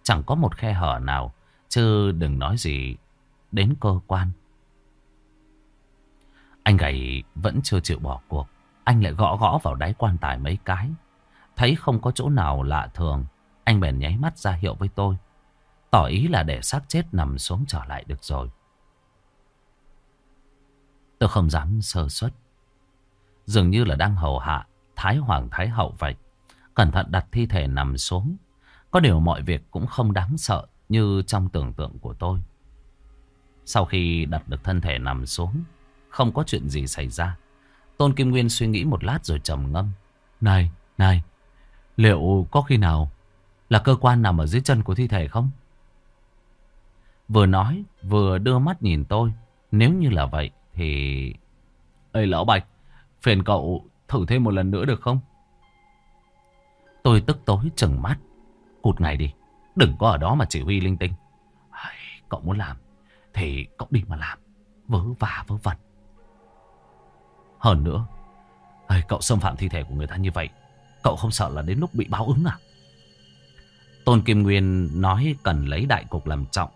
Chẳng có một khe hở nào. Chứ đừng nói gì đến cơ quan. Anh gầy vẫn chưa chịu bỏ cuộc. Anh lại gõ gõ vào đáy quan tài mấy cái. Thấy không có chỗ nào lạ thường. Anh bèn nháy mắt ra hiệu với tôi. Tỏ ý là để xác chết nằm xuống trở lại được rồi. Tôi không dám sơ suất. Dường như là đang hầu hạ Thái Hoàng Thái Hậu vậy. Cẩn thận đặt thi thể nằm xuống. Có điều mọi việc cũng không đáng sợ như trong tưởng tượng của tôi. Sau khi đặt được thân thể nằm xuống, không có chuyện gì xảy ra. Tôn Kim Nguyên suy nghĩ một lát rồi trầm ngâm. Này, này, liệu có khi nào là cơ quan nằm ở dưới chân của thi thể không? Vừa nói, vừa đưa mắt nhìn tôi. Nếu như là vậy, thì... Ê lão Bạch, phiền cậu thử thêm một lần nữa được không? Tôi tức tối chừng mắt. Cụt ngày đi, đừng có ở đó mà chỉ huy linh tinh. Cậu muốn làm, thì cậu đi mà làm. Vớ vả vớ vẩn. Hơn nữa, cậu xâm phạm thi thể của người ta như vậy, cậu không sợ là đến lúc bị báo ứng à? Tôn Kim Nguyên nói cần lấy đại cục làm trọng.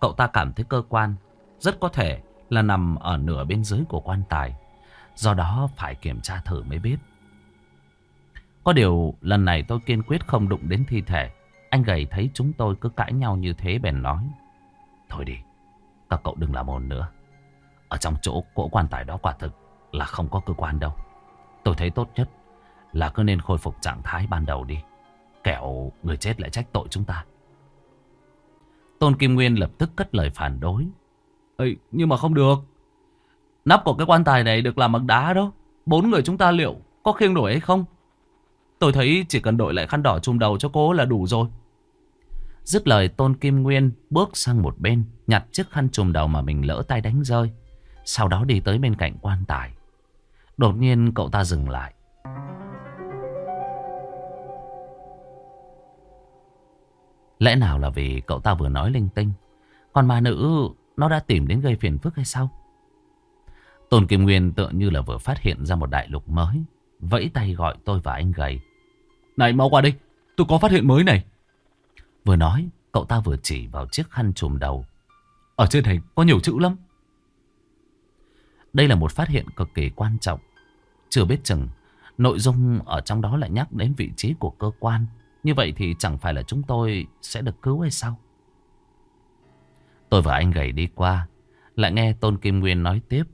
Cậu ta cảm thấy cơ quan rất có thể là nằm ở nửa bên dưới của quan tài. Do đó phải kiểm tra thử mới biết. Có điều lần này tôi kiên quyết không đụng đến thi thể. Anh gầy thấy chúng tôi cứ cãi nhau như thế bèn nói. Thôi đi, các cậu đừng làm ồn nữa. Ở trong chỗ cỗ quan tài đó quả thực là không có cơ quan đâu. Tôi thấy tốt nhất là cứ nên khôi phục trạng thái ban đầu đi. Kẻo người chết lại trách tội chúng ta. Tôn Kim Nguyên lập tức cất lời phản đối. Ê, nhưng mà không được. Nắp của cái quan tài này được làm bằng đá đó. Bốn người chúng ta liệu có khiêng nổi hay không? Tôi thấy chỉ cần đội lại khăn đỏ trùm đầu cho cô là đủ rồi. Dứt lời Tôn Kim Nguyên bước sang một bên, nhặt chiếc khăn trùm đầu mà mình lỡ tay đánh rơi. Sau đó đi tới bên cạnh quan tài. Đột nhiên cậu ta dừng lại. Lẽ nào là vì cậu ta vừa nói linh tinh? Còn ma nữ Nó đã tìm đến gây phiền phức hay sao? Tôn Kim Nguyên tựa như là vừa phát hiện ra một đại lục mới Vẫy tay gọi tôi và anh gầy. Này mau qua đây Tôi có phát hiện mới này. Vừa nói cậu ta vừa chỉ vào chiếc khăn trùm đầu. Ở trên này có nhiều chữ lắm. Đây là một phát hiện cực kỳ quan trọng. Chưa biết chừng Nội dung ở trong đó lại nhắc đến vị trí của cơ quan như vậy thì chẳng phải là chúng tôi sẽ được cứu hay sao? Tôi và anh gầy đi qua. Lại nghe Tôn Kim Nguyên nói tiếp.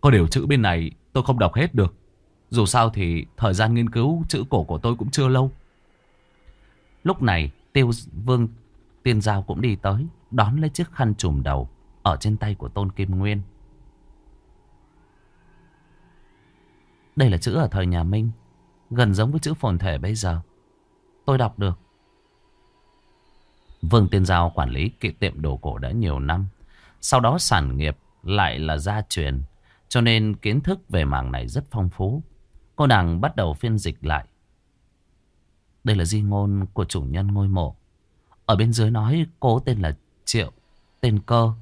Có điều chữ bên này tôi không đọc hết được. Dù sao thì thời gian nghiên cứu chữ cổ của tôi cũng chưa lâu. Lúc này Tiêu Vương Tiên Giao cũng đi tới. Đón lấy chiếc khăn trùm đầu ở trên tay của Tôn Kim Nguyên. Đây là chữ ở thời nhà Minh. Gần giống với chữ phồn thể bây giờ. Tôi đọc được. Vương Tiên Giao quản lý kệ tiệm đồ cổ đã nhiều năm. Sau đó sản nghiệp lại là gia truyền. Cho nên kiến thức về mảng này rất phong phú. Cô nàng bắt đầu phiên dịch lại. Đây là di ngôn của chủ nhân ngôi mộ. Ở bên dưới nói cô tên là Triệu, tên Cơ.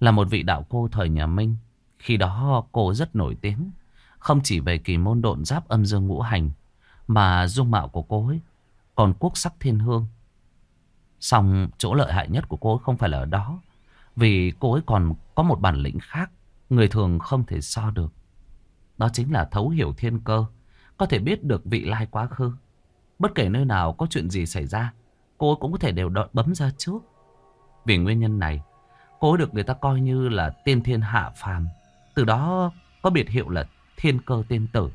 Là một vị đạo cô thời nhà Minh. Khi đó cô rất nổi tiếng. Không chỉ về kỳ môn độn giáp âm dương ngũ hành. Mà dung mạo của cô ấy còn quốc sắc thiên hương. Xong chỗ lợi hại nhất của cô ấy không phải là ở đó. Vì cô ấy còn có một bản lĩnh khác. Người thường không thể so được. Đó chính là thấu hiểu thiên cơ. Có thể biết được vị lai quá khứ. Bất kể nơi nào có chuyện gì xảy ra. Cô ấy cũng có thể đều đợi bấm ra trước. Vì nguyên nhân này. Cô ấy được người ta coi như là tiên thiên hạ phàm. Từ đó có biệt hiệu là thiên cơ tiên tử.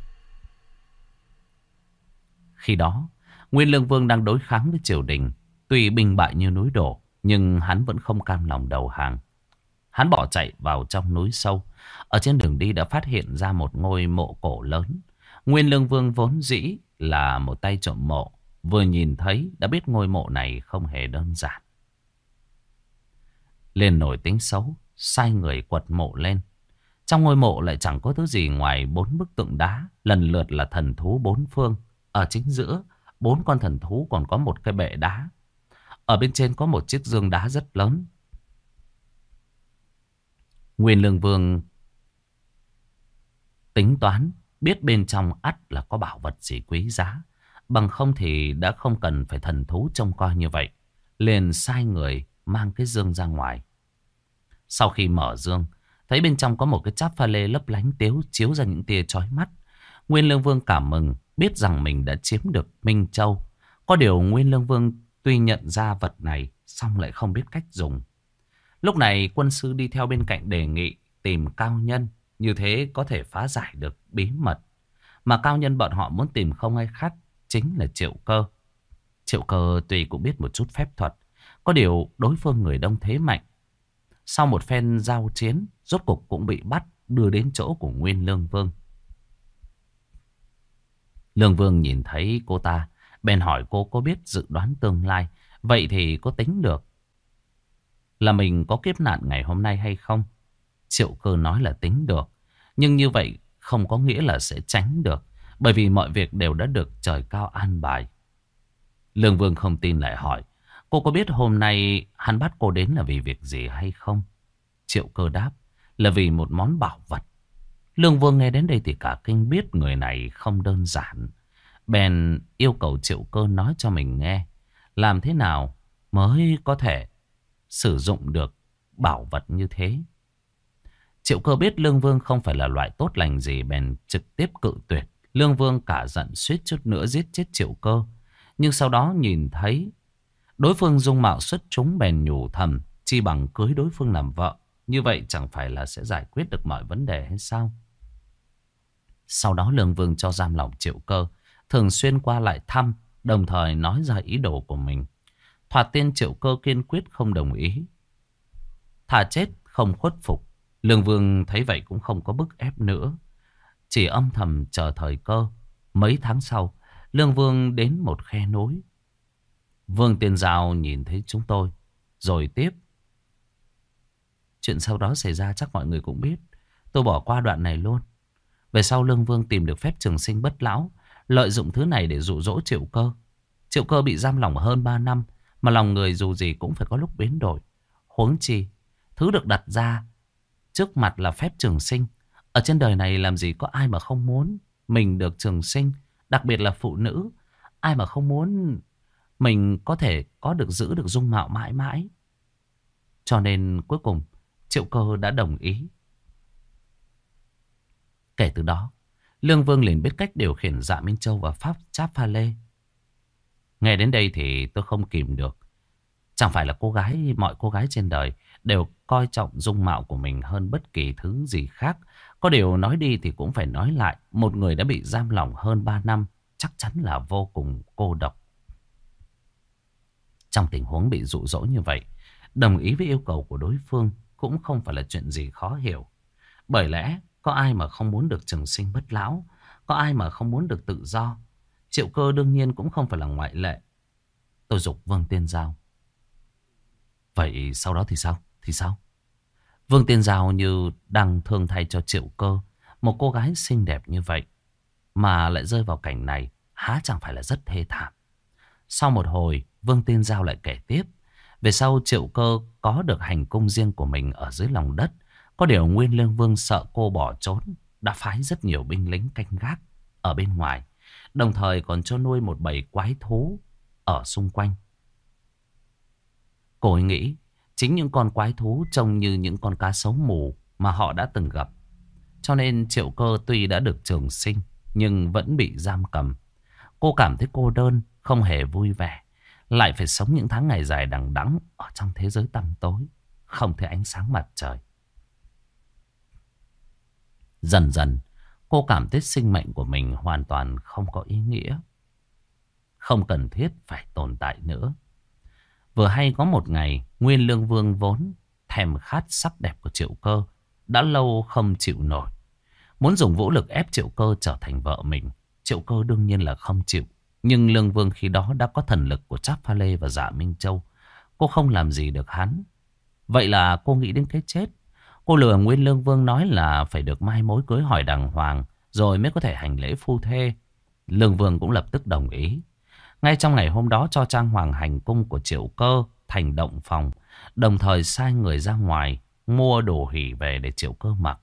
Khi đó Nguyên Lương Vương đang đối kháng với triều đình. Tuy binh bại như núi đổ, nhưng hắn vẫn không cam lòng đầu hàng. Hắn bỏ chạy vào trong núi sâu. Ở trên đường đi đã phát hiện ra một ngôi mộ cổ lớn. Nguyên Lương Vương vốn dĩ là một tay trộm mộ. Vừa nhìn thấy đã biết ngôi mộ này không hề đơn giản. Lên nổi tính xấu, sai người quật mộ lên. Trong ngôi mộ lại chẳng có thứ gì ngoài bốn bức tượng đá, lần lượt là thần thú bốn phương. Ở chính giữa Bốn con thần thú còn có một cái bệ đá. Ở bên trên có một chiếc dương đá rất lớn. Nguyên Lương Vương tính toán biết bên trong ắt là có bảo vật gì quý giá. Bằng không thì đã không cần phải thần thú trông coi như vậy. Liền sai người mang cái dương ra ngoài. Sau khi mở dương, thấy bên trong có một cái cháp pha lê lấp lánh tiếu chiếu ra những tia chói mắt. Nguyên Lương Vương cảm mừng, biết rằng mình đã chiếm được Minh Châu. Có điều Nguyên Lương Vương tuy nhận ra vật này, xong lại không biết cách dùng. Lúc này quân sư đi theo bên cạnh đề nghị tìm cao nhân, như thế có thể phá giải được bí mật. Mà cao nhân bọn họ muốn tìm không ai khác, chính là Triệu Cơ. Triệu Cơ tuy cũng biết một chút phép thuật, có điều đối phương người đông thế mạnh. Sau một phen giao chiến, rốt cục cũng bị bắt đưa đến chỗ của Nguyên Lương Vương. Lương Vương nhìn thấy cô ta, bèn hỏi cô có biết dự đoán tương lai, vậy thì có tính được là mình có kiếp nạn ngày hôm nay hay không? Triệu cơ nói là tính được, nhưng như vậy không có nghĩa là sẽ tránh được, bởi vì mọi việc đều đã được trời cao an bài. Lương Vương không tin lại hỏi, cô có biết hôm nay hắn bắt cô đến là vì việc gì hay không? Triệu cơ đáp, là vì một món bảo vật. Lương Vương nghe đến đây thì cả kinh biết người này không đơn giản. Bèn yêu cầu triệu cơ nói cho mình nghe. Làm thế nào mới có thể sử dụng được bảo vật như thế? Triệu cơ biết Lương Vương không phải là loại tốt lành gì, bèn trực tiếp cự tuyệt. Lương Vương cả giận suýt chút nữa giết chết triệu cơ. Nhưng sau đó nhìn thấy đối phương dung mạo xuất chúng, bèn nhủ thầm, chi bằng cưới đối phương làm vợ. Như vậy chẳng phải là sẽ giải quyết được mọi vấn đề hay sao? Sau đó Lương Vương cho giam lòng triệu cơ, thường xuyên qua lại thăm, đồng thời nói ra ý đồ của mình. Thoạt tiên triệu cơ kiên quyết không đồng ý. Thà chết không khuất phục. Lương Vương thấy vậy cũng không có bức ép nữa. Chỉ âm thầm chờ thời cơ. Mấy tháng sau, Lương Vương đến một khe núi. Vương Tiên Giao nhìn thấy chúng tôi, rồi tiếp. Chuyện sau đó xảy ra chắc mọi người cũng biết. Tôi bỏ qua đoạn này luôn. Về sau Lương Vương tìm được phép trường sinh bất lão, lợi dụng thứ này để dụ dỗ triệu cơ. Triệu cơ bị giam lỏng hơn 3 năm, mà lòng người dù gì cũng phải có lúc biến đổi. Huống chi, thứ được đặt ra trước mặt là phép trường sinh. Ở trên đời này làm gì có ai mà không muốn mình được trường sinh, đặc biệt là phụ nữ. Ai mà không muốn mình có thể có được giữ được dung mạo mãi mãi. Cho nên cuối cùng Triệu cơ đã đồng ý. Kể từ đó, Lương Vương liền biết cách điều khiển dạ Minh Châu và Pháp Cháp Pha Lê. Nghe đến đây thì tôi không kìm được. Chẳng phải là cô gái, mọi cô gái trên đời đều coi trọng dung mạo của mình hơn bất kỳ thứ gì khác. Có điều nói đi thì cũng phải nói lại, một người đã bị giam lỏng hơn 3 năm chắc chắn là vô cùng cô độc. Trong tình huống bị dụ dỗ như vậy, đồng ý với yêu cầu của đối phương, cũng không phải là chuyện gì khó hiểu. Bởi lẽ có ai mà không muốn được trường sinh bất lão, có ai mà không muốn được tự do. Triệu cơ đương nhiên cũng không phải là ngoại lệ. Tôi dục Vương Tiên Giao. Vậy sau đó thì sao? Thì sao? Vương Tiên Giao như đang thương thay cho triệu cơ. Một cô gái xinh đẹp như vậy. Mà lại rơi vào cảnh này. Há chẳng phải là rất thê thảm. Sau một hồi, Vương Tiên Giao lại kể tiếp. Về sau triệu cơ có được hành cung riêng của mình ở dưới lòng đất. Có điều Nguyên Lương Vương sợ cô bỏ trốn. Đã phái rất nhiều binh lính canh gác ở bên ngoài. Đồng thời còn cho nuôi một bầy quái thú ở xung quanh. Cô ấy nghĩ chính những con quái thú trông như những con cá sấu mù mà họ đã từng gặp. Cho nên triệu cơ tuy đã được trường sinh nhưng vẫn bị giam cầm. Cô cảm thấy cô đơn, không hề vui vẻ. Lại phải sống những tháng ngày dài đằng đẵng ở trong thế giới tăm tối, không thấy ánh sáng mặt trời. Dần dần, cô cảm thấy sinh mệnh của mình hoàn toàn không có ý nghĩa. Không cần thiết phải tồn tại nữa. Vừa hay có một ngày, Nguyên Lương Vương vốn thèm khát sắc đẹp của Triệu Cơ, đã lâu không chịu nổi. Muốn dùng vũ lực ép Triệu Cơ trở thành vợ mình, Triệu Cơ đương nhiên là không chịu. Nhưng Lương Vương khi đó đã có thần lực của Trác Pha Lê và Dạ Minh Châu. Cô không làm gì được hắn. Vậy là cô nghĩ đến cái chết. Cô lừa Nguyên Lương Vương nói là phải được mai mối cưới hỏi đàng hoàng rồi mới có thể hành lễ phu thê. Lương Vương cũng lập tức đồng ý. Ngay trong ngày hôm đó cho trang hoàng hành cung của triệu cơ thành động phòng. Đồng thời sai người ra ngoài mua đồ hỉ về để triệu cơ mặc.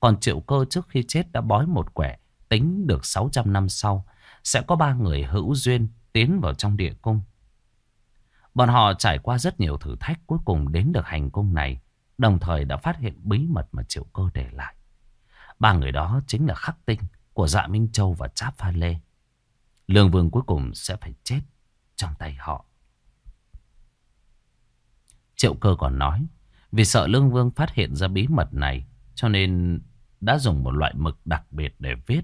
Còn triệu cơ trước khi chết đã bói một quẻ tính được 600 năm sau sẽ có ba người hữu duyên tiến vào trong địa cung. Bọn họ trải qua rất nhiều thử thách cuối cùng đến được hành cung này, đồng thời đã phát hiện bí mật mà triệu cơ để lại. Ba người đó chính là khắc tinh của dạ Minh Châu và Cháp Pha Lê. Lương Vương cuối cùng sẽ phải chết trong tay họ. Triệu cơ còn nói, vì sợ Lương Vương phát hiện ra bí mật này, cho nên đã dùng một loại mực đặc biệt để viết.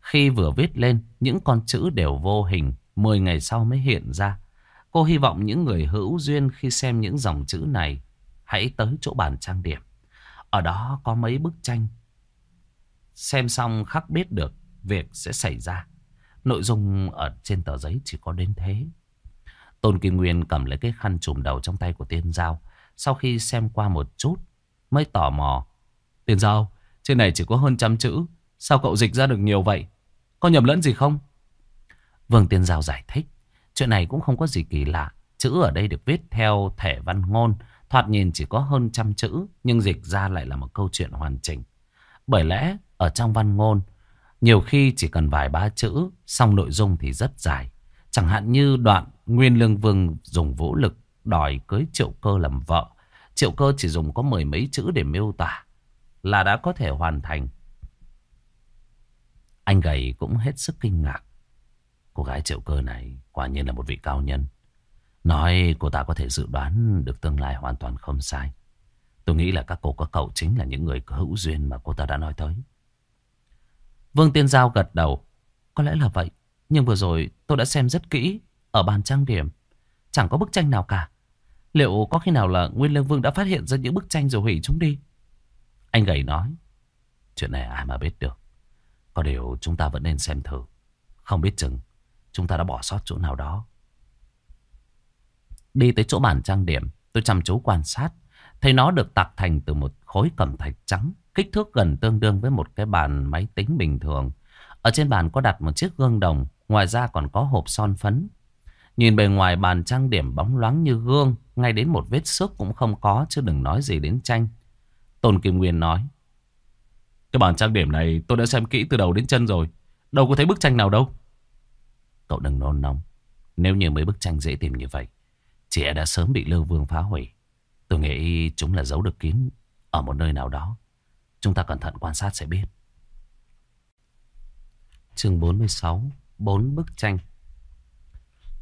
Khi vừa viết lên, những con chữ đều vô hình, 10 ngày sau mới hiện ra. Cô hy vọng những người hữu duyên khi xem những dòng chữ này hãy tới chỗ bàn trang điểm. Ở đó có mấy bức tranh. Xem xong khắc biết được việc sẽ xảy ra. Nội dung ở trên tờ giấy chỉ có đến thế. Tôn Kim Nguyên cầm lấy cái khăn trùm đầu trong tay của Tiên Giao. Sau khi xem qua một chút mới tò mò. Tiên Giao, trên này chỉ có hơn trăm chữ. Sao cậu dịch ra được nhiều vậy? Có nhầm lẫn gì không? Vương Tiên Giao giải thích. Chuyện này cũng không có gì kỳ lạ. Chữ ở đây được viết theo thể văn ngôn. Thoạt nhìn chỉ có hơn trăm chữ. Nhưng dịch ra lại là một câu chuyện hoàn chỉnh. Bởi lẽ, ở trong văn ngôn. Nhiều khi chỉ cần vài ba chữ. Xong nội dung thì rất dài. Chẳng hạn như đoạn Nguyên Lương Vương dùng vũ lực đòi cưới triệu cơ làm vợ. Triệu cơ chỉ dùng có mười mấy chữ để miêu tả là đã có thể hoàn thành. Anh gầy cũng hết sức kinh ngạc. Cô gái triệu cơ này quả nhiên là một vị cao nhân. Nói cô ta có thể dự đoán được tương lai hoàn toàn không sai. Tôi nghĩ là các cô các cậu chính là những người hữu duyên mà cô ta đã nói tới. Vương Tiên Giao gật đầu. Có lẽ là vậy. Nhưng vừa rồi tôi đã xem rất kỹ ở bàn trang điểm. Chẳng có bức tranh nào cả. Liệu có khi nào là Nguyên Lương Vương đã phát hiện ra những bức tranh rồi hủy chúng đi? Anh gầy nói. Chuyện này ai mà biết được. Có điều chúng ta vẫn nên xem thử. Không biết chừng, chúng ta đã bỏ sót chỗ nào đó. Đi tới chỗ bàn trang điểm, tôi chăm chú quan sát. Thấy nó được tạc thành từ một khối cẩm thạch trắng, kích thước gần tương đương với một cái bàn máy tính bình thường. Ở trên bàn có đặt một chiếc gương đồng, ngoài ra còn có hộp son phấn. Nhìn bề ngoài bàn trang điểm bóng loáng như gương, ngay đến một vết xước cũng không có, chứ đừng nói gì đến tranh. Tôn Kim Nguyên nói, cái bàn trang điểm này tôi đã xem kỹ từ đầu đến chân rồi, đâu có thấy bức tranh nào đâu. Cậu đừng nôn nóng. Nếu như mấy bức tranh dễ tìm như vậy, chị đã sớm bị Lưu Vương phá hủy. Tôi nghĩ chúng là giấu được kín ở một nơi nào đó. Chúng ta cẩn thận quan sát sẽ biết. Chương 46 Bốn bức tranh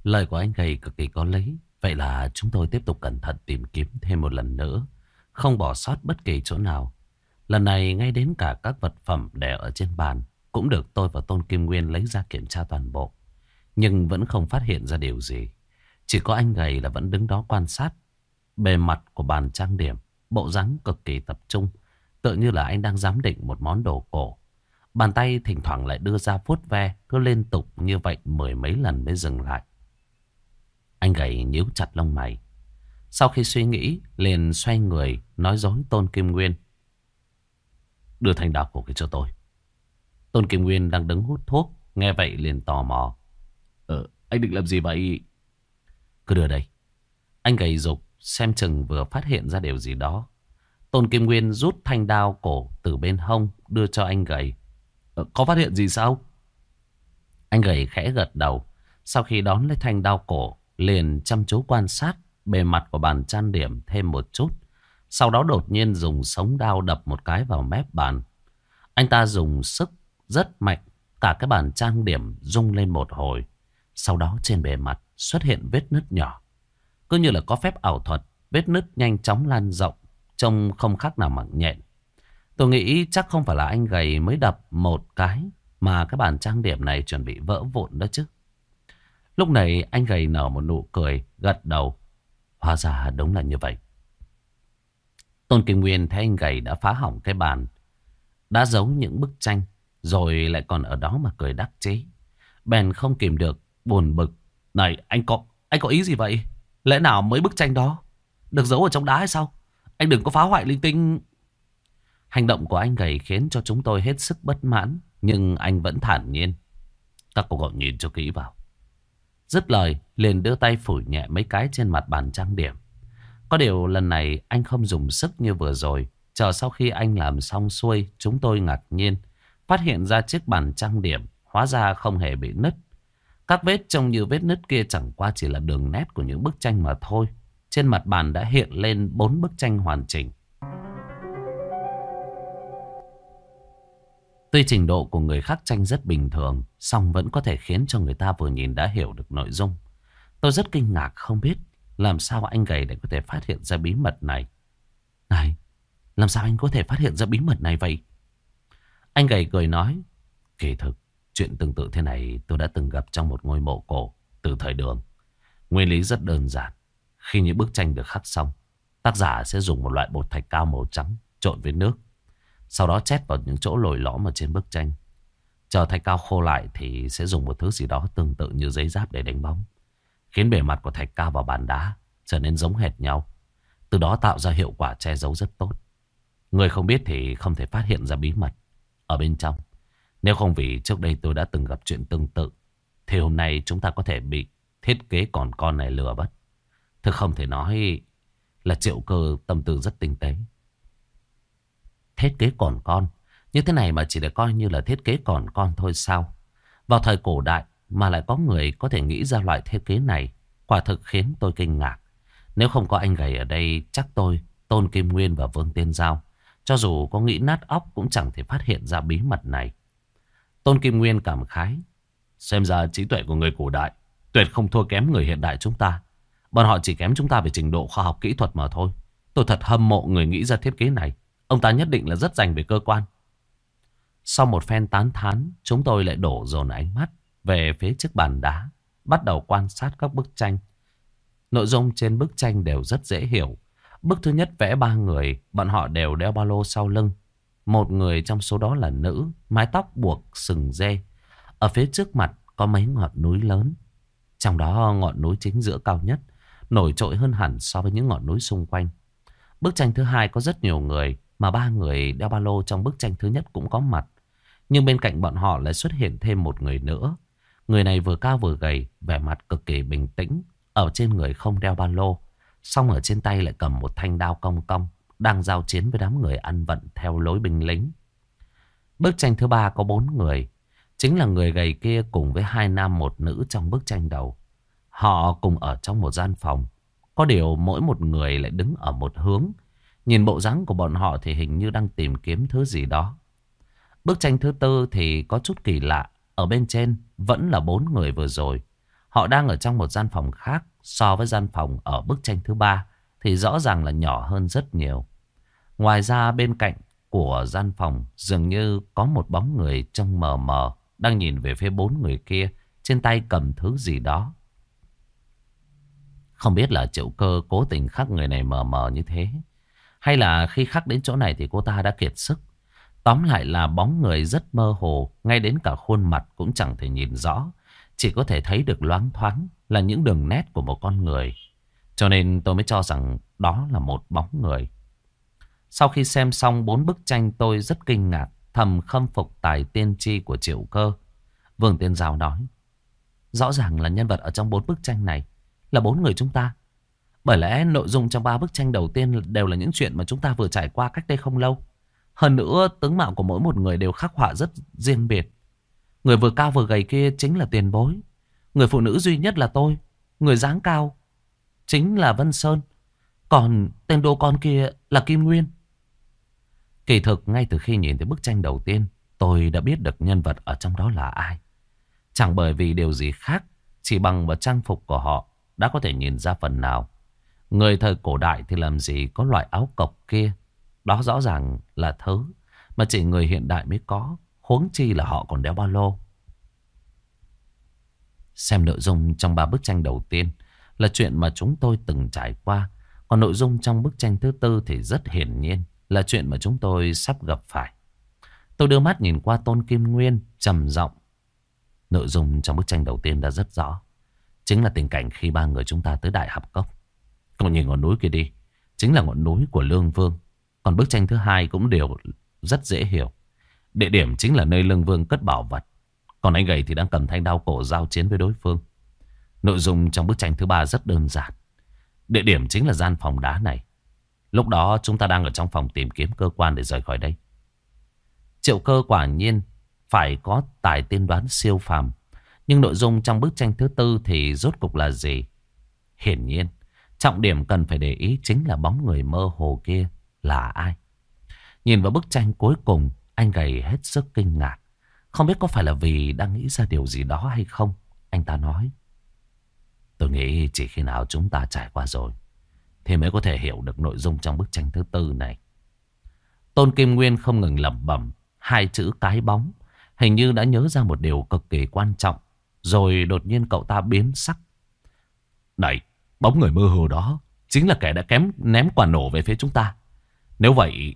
Lời của anh gầy cực kỳ có lý Vậy là chúng tôi tiếp tục cẩn thận tìm kiếm thêm một lần nữa, Không bỏ sót bất kỳ chỗ nào Lần này ngay đến cả các vật phẩm để ở trên bàn Cũng được tôi và Tôn Kim Nguyên lấy ra kiểm tra toàn bộ, Nhưng vẫn không phát hiện ra điều gì chỉ có anh gầy là vẫn đứng đó quan sát. Bề mặt của bàn trang điểm, Bộ dáng cực kỳ tập trung, Tựa như là anh đang giám định một món đồ cổ. Bàn tay thỉnh thoảng lại đưa ra vuốt ve, Cứ liên tục như vậy mười mấy lần mới dừng lại. Anh gầy nhíu chặt lông mày. Sau khi suy nghĩ, liền xoay người, Nói dối Tôn Kim Nguyên. Đưa thành đạo cổ kia cho tôi. Tôn Kim Nguyên đang đứng hút thuốc, Nghe vậy liền tò mò. Ờ anh định làm gì vậy? Cứ đưa đây Anh gầy dục xem chừng vừa phát hiện ra điều gì đó Tôn Kim Nguyên rút thanh đao cổ từ bên hông đưa cho anh gầy. Ờ, có phát hiện gì sao? Anh gầy khẽ gật đầu. Sau khi đón lấy thanh đao cổ, liền chăm chú quan sát bề mặt của bàn trang điểm thêm một chút. Sau đó đột nhiên dùng sống đao đập một cái vào mép bàn. Anh ta dùng sức rất mạnh, cả cái bàn trang điểm rung lên một hồi. Sau đó trên bề mặt xuất hiện vết nứt nhỏ. Cứ như là có phép ảo thuật, vết nứt nhanh chóng lan rộng, trông không khác nào mặn nhện. Tôi nghĩ chắc không phải là anh gầy mới đập một cái mà cái bàn trang điểm này chuẩn bị vỡ vụn đó chứ. Lúc này anh gầy nở một nụ cười, gật đầu. Hóa ra đúng là như vậy. Tôn Kim Nguyên thấy anh gầy đã phá hỏng cái bàn. Đã giấu những bức tranh, rồi lại còn ở đó mà cười đắc chí. Bèn không kìm được, buồn bực. Này, anh có anh có ý gì vậy? Lẽ nào mấy bức tranh đó được giấu ở trong đá hay sao? Anh đừng có phá hoại linh tinh. Hành động của anh gầy khiến cho chúng tôi hết sức bất mãn. Nhưng anh vẫn thản nhiên. Các cô cậu nhìn cho kỹ vào. Dứt lời, liền đưa tay phủi nhẹ mấy cái trên mặt bàn trang điểm. Có điều lần này anh không dùng sức như vừa rồi. Chờ sau khi anh làm xong xuôi, chúng tôi ngạc nhiên. Phát hiện ra chiếc bàn trang điểm, hóa ra không hề bị nứt. Các vết trông như vết nứt kia chẳng qua chỉ là đường nét của những bức tranh mà thôi. Trên mặt bàn đã hiện lên bốn bức tranh hoàn chỉnh. Tuy trình độ của người khác tranh rất bình thường, song vẫn có thể khiến cho người ta vừa nhìn đã hiểu được nội dung. Tôi rất kinh ngạc không biết làm sao anh gầy để có thể phát hiện ra bí mật này. Này, làm sao anh có thể phát hiện ra bí mật này vậy? Anh gầy cười nói, kỳ thực, chuyện tương tự thế này tôi đã từng gặp trong một ngôi mộ cổ từ thời đường. Nguyên lý rất đơn giản. Khi những bức tranh được khắc xong, tác giả sẽ dùng một loại bột thạch cao màu trắng trộn với nước sau đó chét vào những chỗ lồi lõm ở trên bức tranh. Chờ thạch cao khô lại thì sẽ dùng một thứ gì đó tương tự như giấy giáp để đánh bóng. Khiến bề mặt của thạch cao và bàn đá trở nên giống hệt nhau. Từ đó tạo ra hiệu quả che giấu rất tốt. Người không biết thì không thể phát hiện ra bí mật ở bên trong. Nếu không vì trước đây tôi đã từng gặp chuyện tương tự, thì hôm nay chúng ta có thể bị thiết kế còn con này lừa bất. Thực không thể nói là triệu cơ tâm tư rất tinh tế thiết kế còn con. Như thế này mà chỉ để coi như là thiết kế còn con thôi sao? Vào thời cổ đại mà lại có người có thể nghĩ ra loại thiết kế này. Quả thực khiến tôi kinh ngạc. Nếu không có anh gầy ở đây chắc tôi, Tôn Kim Nguyên và Vương Tiên Giao. Cho dù có nghĩ nát óc cũng chẳng thể phát hiện ra bí mật này. Tôn Kim Nguyên cảm khái. Xem ra trí tuệ của người cổ đại tuyệt không thua kém người hiện đại chúng ta. Bọn họ chỉ kém chúng ta về trình độ khoa học kỹ thuật mà thôi. Tôi thật hâm mộ người nghĩ ra thiết kế này. Ông ta nhất định là rất dành về cơ quan. Sau một phen tán thán, chúng tôi lại đổ dồn ánh mắt về phía chiếc bàn đá, bắt đầu quan sát các bức tranh. Nội dung trên bức tranh đều rất dễ hiểu. Bức thứ nhất vẽ ba người, bọn họ đều đeo ba lô sau lưng. Một người trong số đó là nữ, mái tóc buộc sừng dê. Ở phía trước mặt có mấy ngọn núi lớn. Trong đó ngọn núi chính giữa cao nhất, nổi trội hơn hẳn so với những ngọn núi xung quanh. Bức tranh thứ hai có rất nhiều người, mà ba người đeo ba lô trong bức tranh thứ nhất cũng có mặt. Nhưng bên cạnh bọn họ lại xuất hiện thêm một người nữa. Người này vừa cao vừa gầy, vẻ mặt cực kỳ bình tĩnh. Ở trên người không đeo ba lô. Xong ở trên tay lại cầm một thanh đao cong cong. Đang giao chiến với đám người ăn vận theo lối binh lính. Bức tranh thứ ba có bốn người. Chính là người gầy kia cùng với hai nam một nữ trong bức tranh đầu. Họ cùng ở trong một gian phòng. Có điều mỗi một người lại đứng ở một hướng. Nhìn bộ dáng của bọn họ thì hình như đang tìm kiếm thứ gì đó. Bức tranh thứ tư thì có chút kỳ lạ. Ở bên trên vẫn là bốn người vừa rồi. Họ đang ở trong một gian phòng khác so với gian phòng ở bức tranh thứ ba thì rõ ràng là nhỏ hơn rất nhiều. Ngoài ra bên cạnh của gian phòng dường như có một bóng người trong mờ mờ đang nhìn về phía bốn người kia trên tay cầm thứ gì đó. Không biết là triệu cơ cố tình khắc người này mờ mờ như thế hay là khi khắc đến chỗ này thì cô ta đã kiệt sức. Tóm lại là bóng người rất mơ hồ, ngay đến cả khuôn mặt cũng chẳng thể nhìn rõ. Chỉ có thể thấy được loáng thoáng là những đường nét của một con người. Cho nên tôi mới cho rằng đó là một bóng người. Sau khi xem xong bốn bức tranh tôi rất kinh ngạc, thầm khâm phục tài tiên tri của triệu cơ. Vương Tiên Giao nói, rõ ràng là nhân vật ở trong bốn bức tranh này là bốn người chúng ta. Bởi lẽ nội dung trong ba bức tranh đầu tiên đều là những chuyện mà chúng ta vừa trải qua cách đây không lâu. Hơn nữa, tướng mạo của mỗi một người đều khắc họa rất riêng biệt. Người vừa cao vừa gầy kia chính là tiền bối. Người phụ nữ duy nhất là tôi. Người dáng cao chính là Vân Sơn. Còn tên đô con kia là Kim Nguyên. Kỳ thực ngay từ khi nhìn thấy bức tranh đầu tiên, tôi đã biết được nhân vật ở trong đó là ai. Chẳng bởi vì điều gì khác, chỉ bằng vào trang phục của họ đã có thể nhìn ra phần nào. Người thời cổ đại thì làm gì có loại áo cộc kia. Đó rõ ràng là thứ mà chỉ người hiện đại mới có. Huống chi là họ còn đeo ba lô. Xem nội dung trong ba bức tranh đầu tiên là chuyện mà chúng tôi từng trải qua. Còn nội dung trong bức tranh thứ tư thì rất hiển nhiên là chuyện mà chúng tôi sắp gặp phải. Tôi đưa mắt nhìn qua Tôn Kim Nguyên, trầm giọng. Nội dung trong bức tranh đầu tiên đã rất rõ. Chính là tình cảnh khi ba người chúng ta tới Đại Hạp Cốc. Còn nhìn ngọn núi kia đi. Chính là ngọn núi của Lương Vương. Còn bức tranh thứ hai cũng đều rất dễ hiểu. Địa điểm chính là nơi Lương Vương cất bảo vật. Còn anh gầy thì đang cầm thanh đao cổ giao chiến với đối phương. Nội dung trong bức tranh thứ ba rất đơn giản. Địa điểm chính là gian phòng đá này. Lúc đó chúng ta đang ở trong phòng tìm kiếm cơ quan để rời khỏi đây. Triệu cơ quả nhiên phải có tài tiên đoán siêu phàm. Nhưng nội dung trong bức tranh thứ tư thì rốt cục là gì? Hiển nhiên, trọng điểm cần phải để ý chính là bóng người mơ hồ kia là ai. Nhìn vào bức tranh cuối cùng, anh gầy hết sức kinh ngạc. Không biết có phải là vì đang nghĩ ra điều gì đó hay không? Anh ta nói. Tôi nghĩ chỉ khi nào chúng ta trải qua rồi thì mới có thể hiểu được nội dung trong bức tranh thứ tư này. Tôn Kim Nguyên không ngừng lẩm bẩm hai chữ cái bóng. Hình như đã nhớ ra một điều cực kỳ quan trọng. Rồi đột nhiên cậu ta biến sắc. Này, bóng người mơ hồ đó chính là kẻ đã kém ném quả nổ về phía chúng ta. Nếu vậy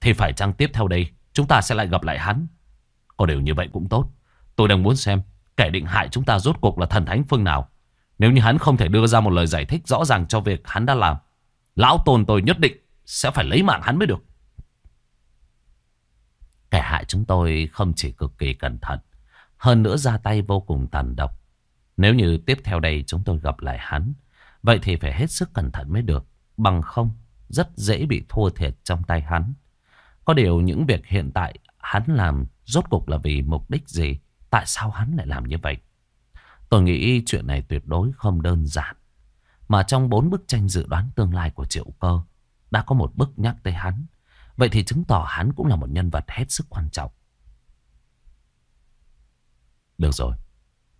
thì phải chăng tiếp theo đây chúng ta sẽ lại gặp lại hắn. Có điều như vậy cũng tốt. Tôi đang muốn xem kẻ định hại chúng ta rốt cuộc là thần thánh phương nào. Nếu như hắn không thể đưa ra một lời giải thích rõ ràng cho việc hắn đã làm. Lão tôn tôi nhất định sẽ phải lấy mạng hắn mới được. Kẻ hại chúng tôi không chỉ cực kỳ cẩn thận. Hơn nữa ra tay vô cùng tàn độc. Nếu như tiếp theo đây chúng tôi gặp lại hắn. Vậy thì phải hết sức cẩn thận mới được. Bằng không rất dễ bị thua thiệt trong tay hắn. Có điều những việc hiện tại hắn làm rốt cuộc là vì mục đích gì? Tại sao hắn lại làm như vậy? Tôi nghĩ chuyện này tuyệt đối không đơn giản. Mà trong bốn bức tranh dự đoán tương lai của Triệu Cơ, đã có một bức nhắc tới hắn. Vậy thì chứng tỏ hắn cũng là một nhân vật hết sức quan trọng. Được rồi.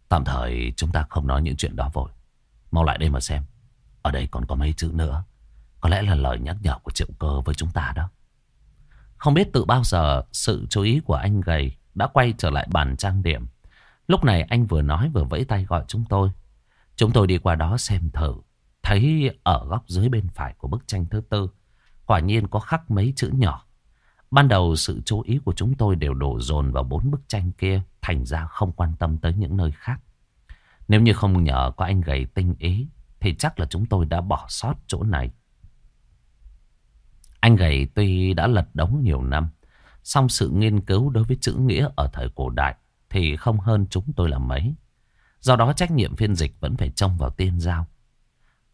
Tạm thời chúng ta không nói những chuyện đó vội. Mau lại đây mà xem. Ở đây còn có mấy chữ nữa. Có lẽ là lời nhắc nhở của Triệu Cơ với chúng ta đó. Không biết từ bao giờ sự chú ý của anh gầy đã quay trở lại bàn trang điểm. Lúc này anh vừa nói vừa vẫy tay gọi chúng tôi. Chúng tôi đi qua đó xem thử. Thấy ở góc dưới bên phải của bức tranh thứ tư. Quả nhiên có khắc mấy chữ nhỏ. Ban đầu sự chú ý của chúng tôi đều đổ dồn vào bốn bức tranh kia. Thành ra không quan tâm tới những nơi khác. Nếu như không nhờ có anh gầy tinh ý. Thì chắc là chúng tôi đã bỏ sót chỗ này. Anh gầy tuy đã lật đống nhiều năm. Song sự nghiên cứu đối với chữ nghĩa ở thời cổ đại thì không hơn chúng tôi là mấy. Do đó trách nhiệm phiên dịch vẫn phải trông vào tiên giao.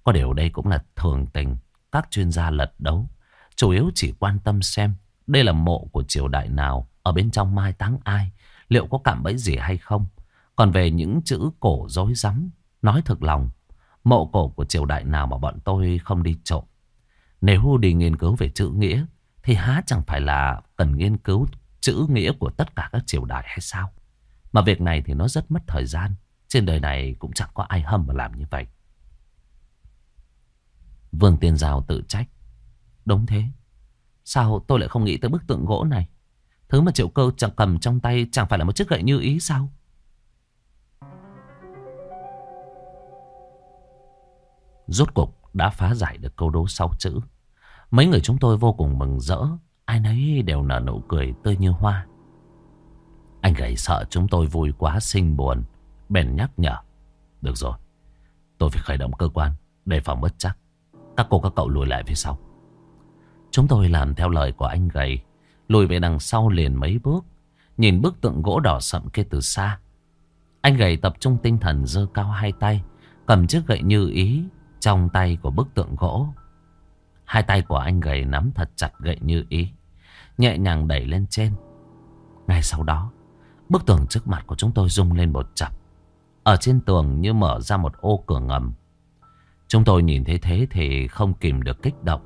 Có điều đây cũng là thường tình các chuyên gia lật đấu. Chủ yếu chỉ quan tâm xem đây là mộ của triều đại nào, ở bên trong mai táng ai, liệu có cảm bẫy gì hay không. Còn về những chữ cổ dối rắm nói thực lòng, mộ cổ của triều đại nào mà bọn tôi không đi trộm. Nếu đi nghiên cứu về chữ nghĩa, thì há chẳng phải là cần nghiên cứu chữ nghĩa của tất cả các triều đại hay sao? Mà việc này thì nó rất mất thời gian. Trên đời này cũng chẳng có ai hâm mà làm như vậy. Vương Tiên Giao tự trách. Đúng thế. Sao tôi lại không nghĩ tới bức tượng gỗ này? Thứ mà triệu cơ chẳng cầm trong tay chẳng phải là một chiếc gậy như ý sao? Rốt cục đã phá giải được câu đố sáu chữ. Mấy người chúng tôi vô cùng mừng rỡ. Ai nấy đều nở nụ cười tươi như hoa. Anh gầy sợ chúng tôi vui quá sinh buồn. Bèn nhắc nhở. Được rồi. Tôi phải khởi động cơ quan. Đề phòng bất chắc. Các cô các cậu lùi lại phía sau. Chúng tôi làm theo lời của anh gầy. Lùi về đằng sau liền mấy bước. Nhìn bức tượng gỗ đỏ sậm kia từ xa. Anh gầy tập trung tinh thần giơ cao hai tay. Cầm chiếc gậy như ý trong tay của bức tượng gỗ. Hai tay của anh gầy nắm thật chặt gậy như ý. Nhẹ nhàng đẩy lên trên. Ngay sau đó, bức tường trước mặt của chúng tôi rung lên một chập. Ở trên tường như mở ra một ô cửa ngầm. Chúng tôi nhìn thấy thế thì không kìm được kích động.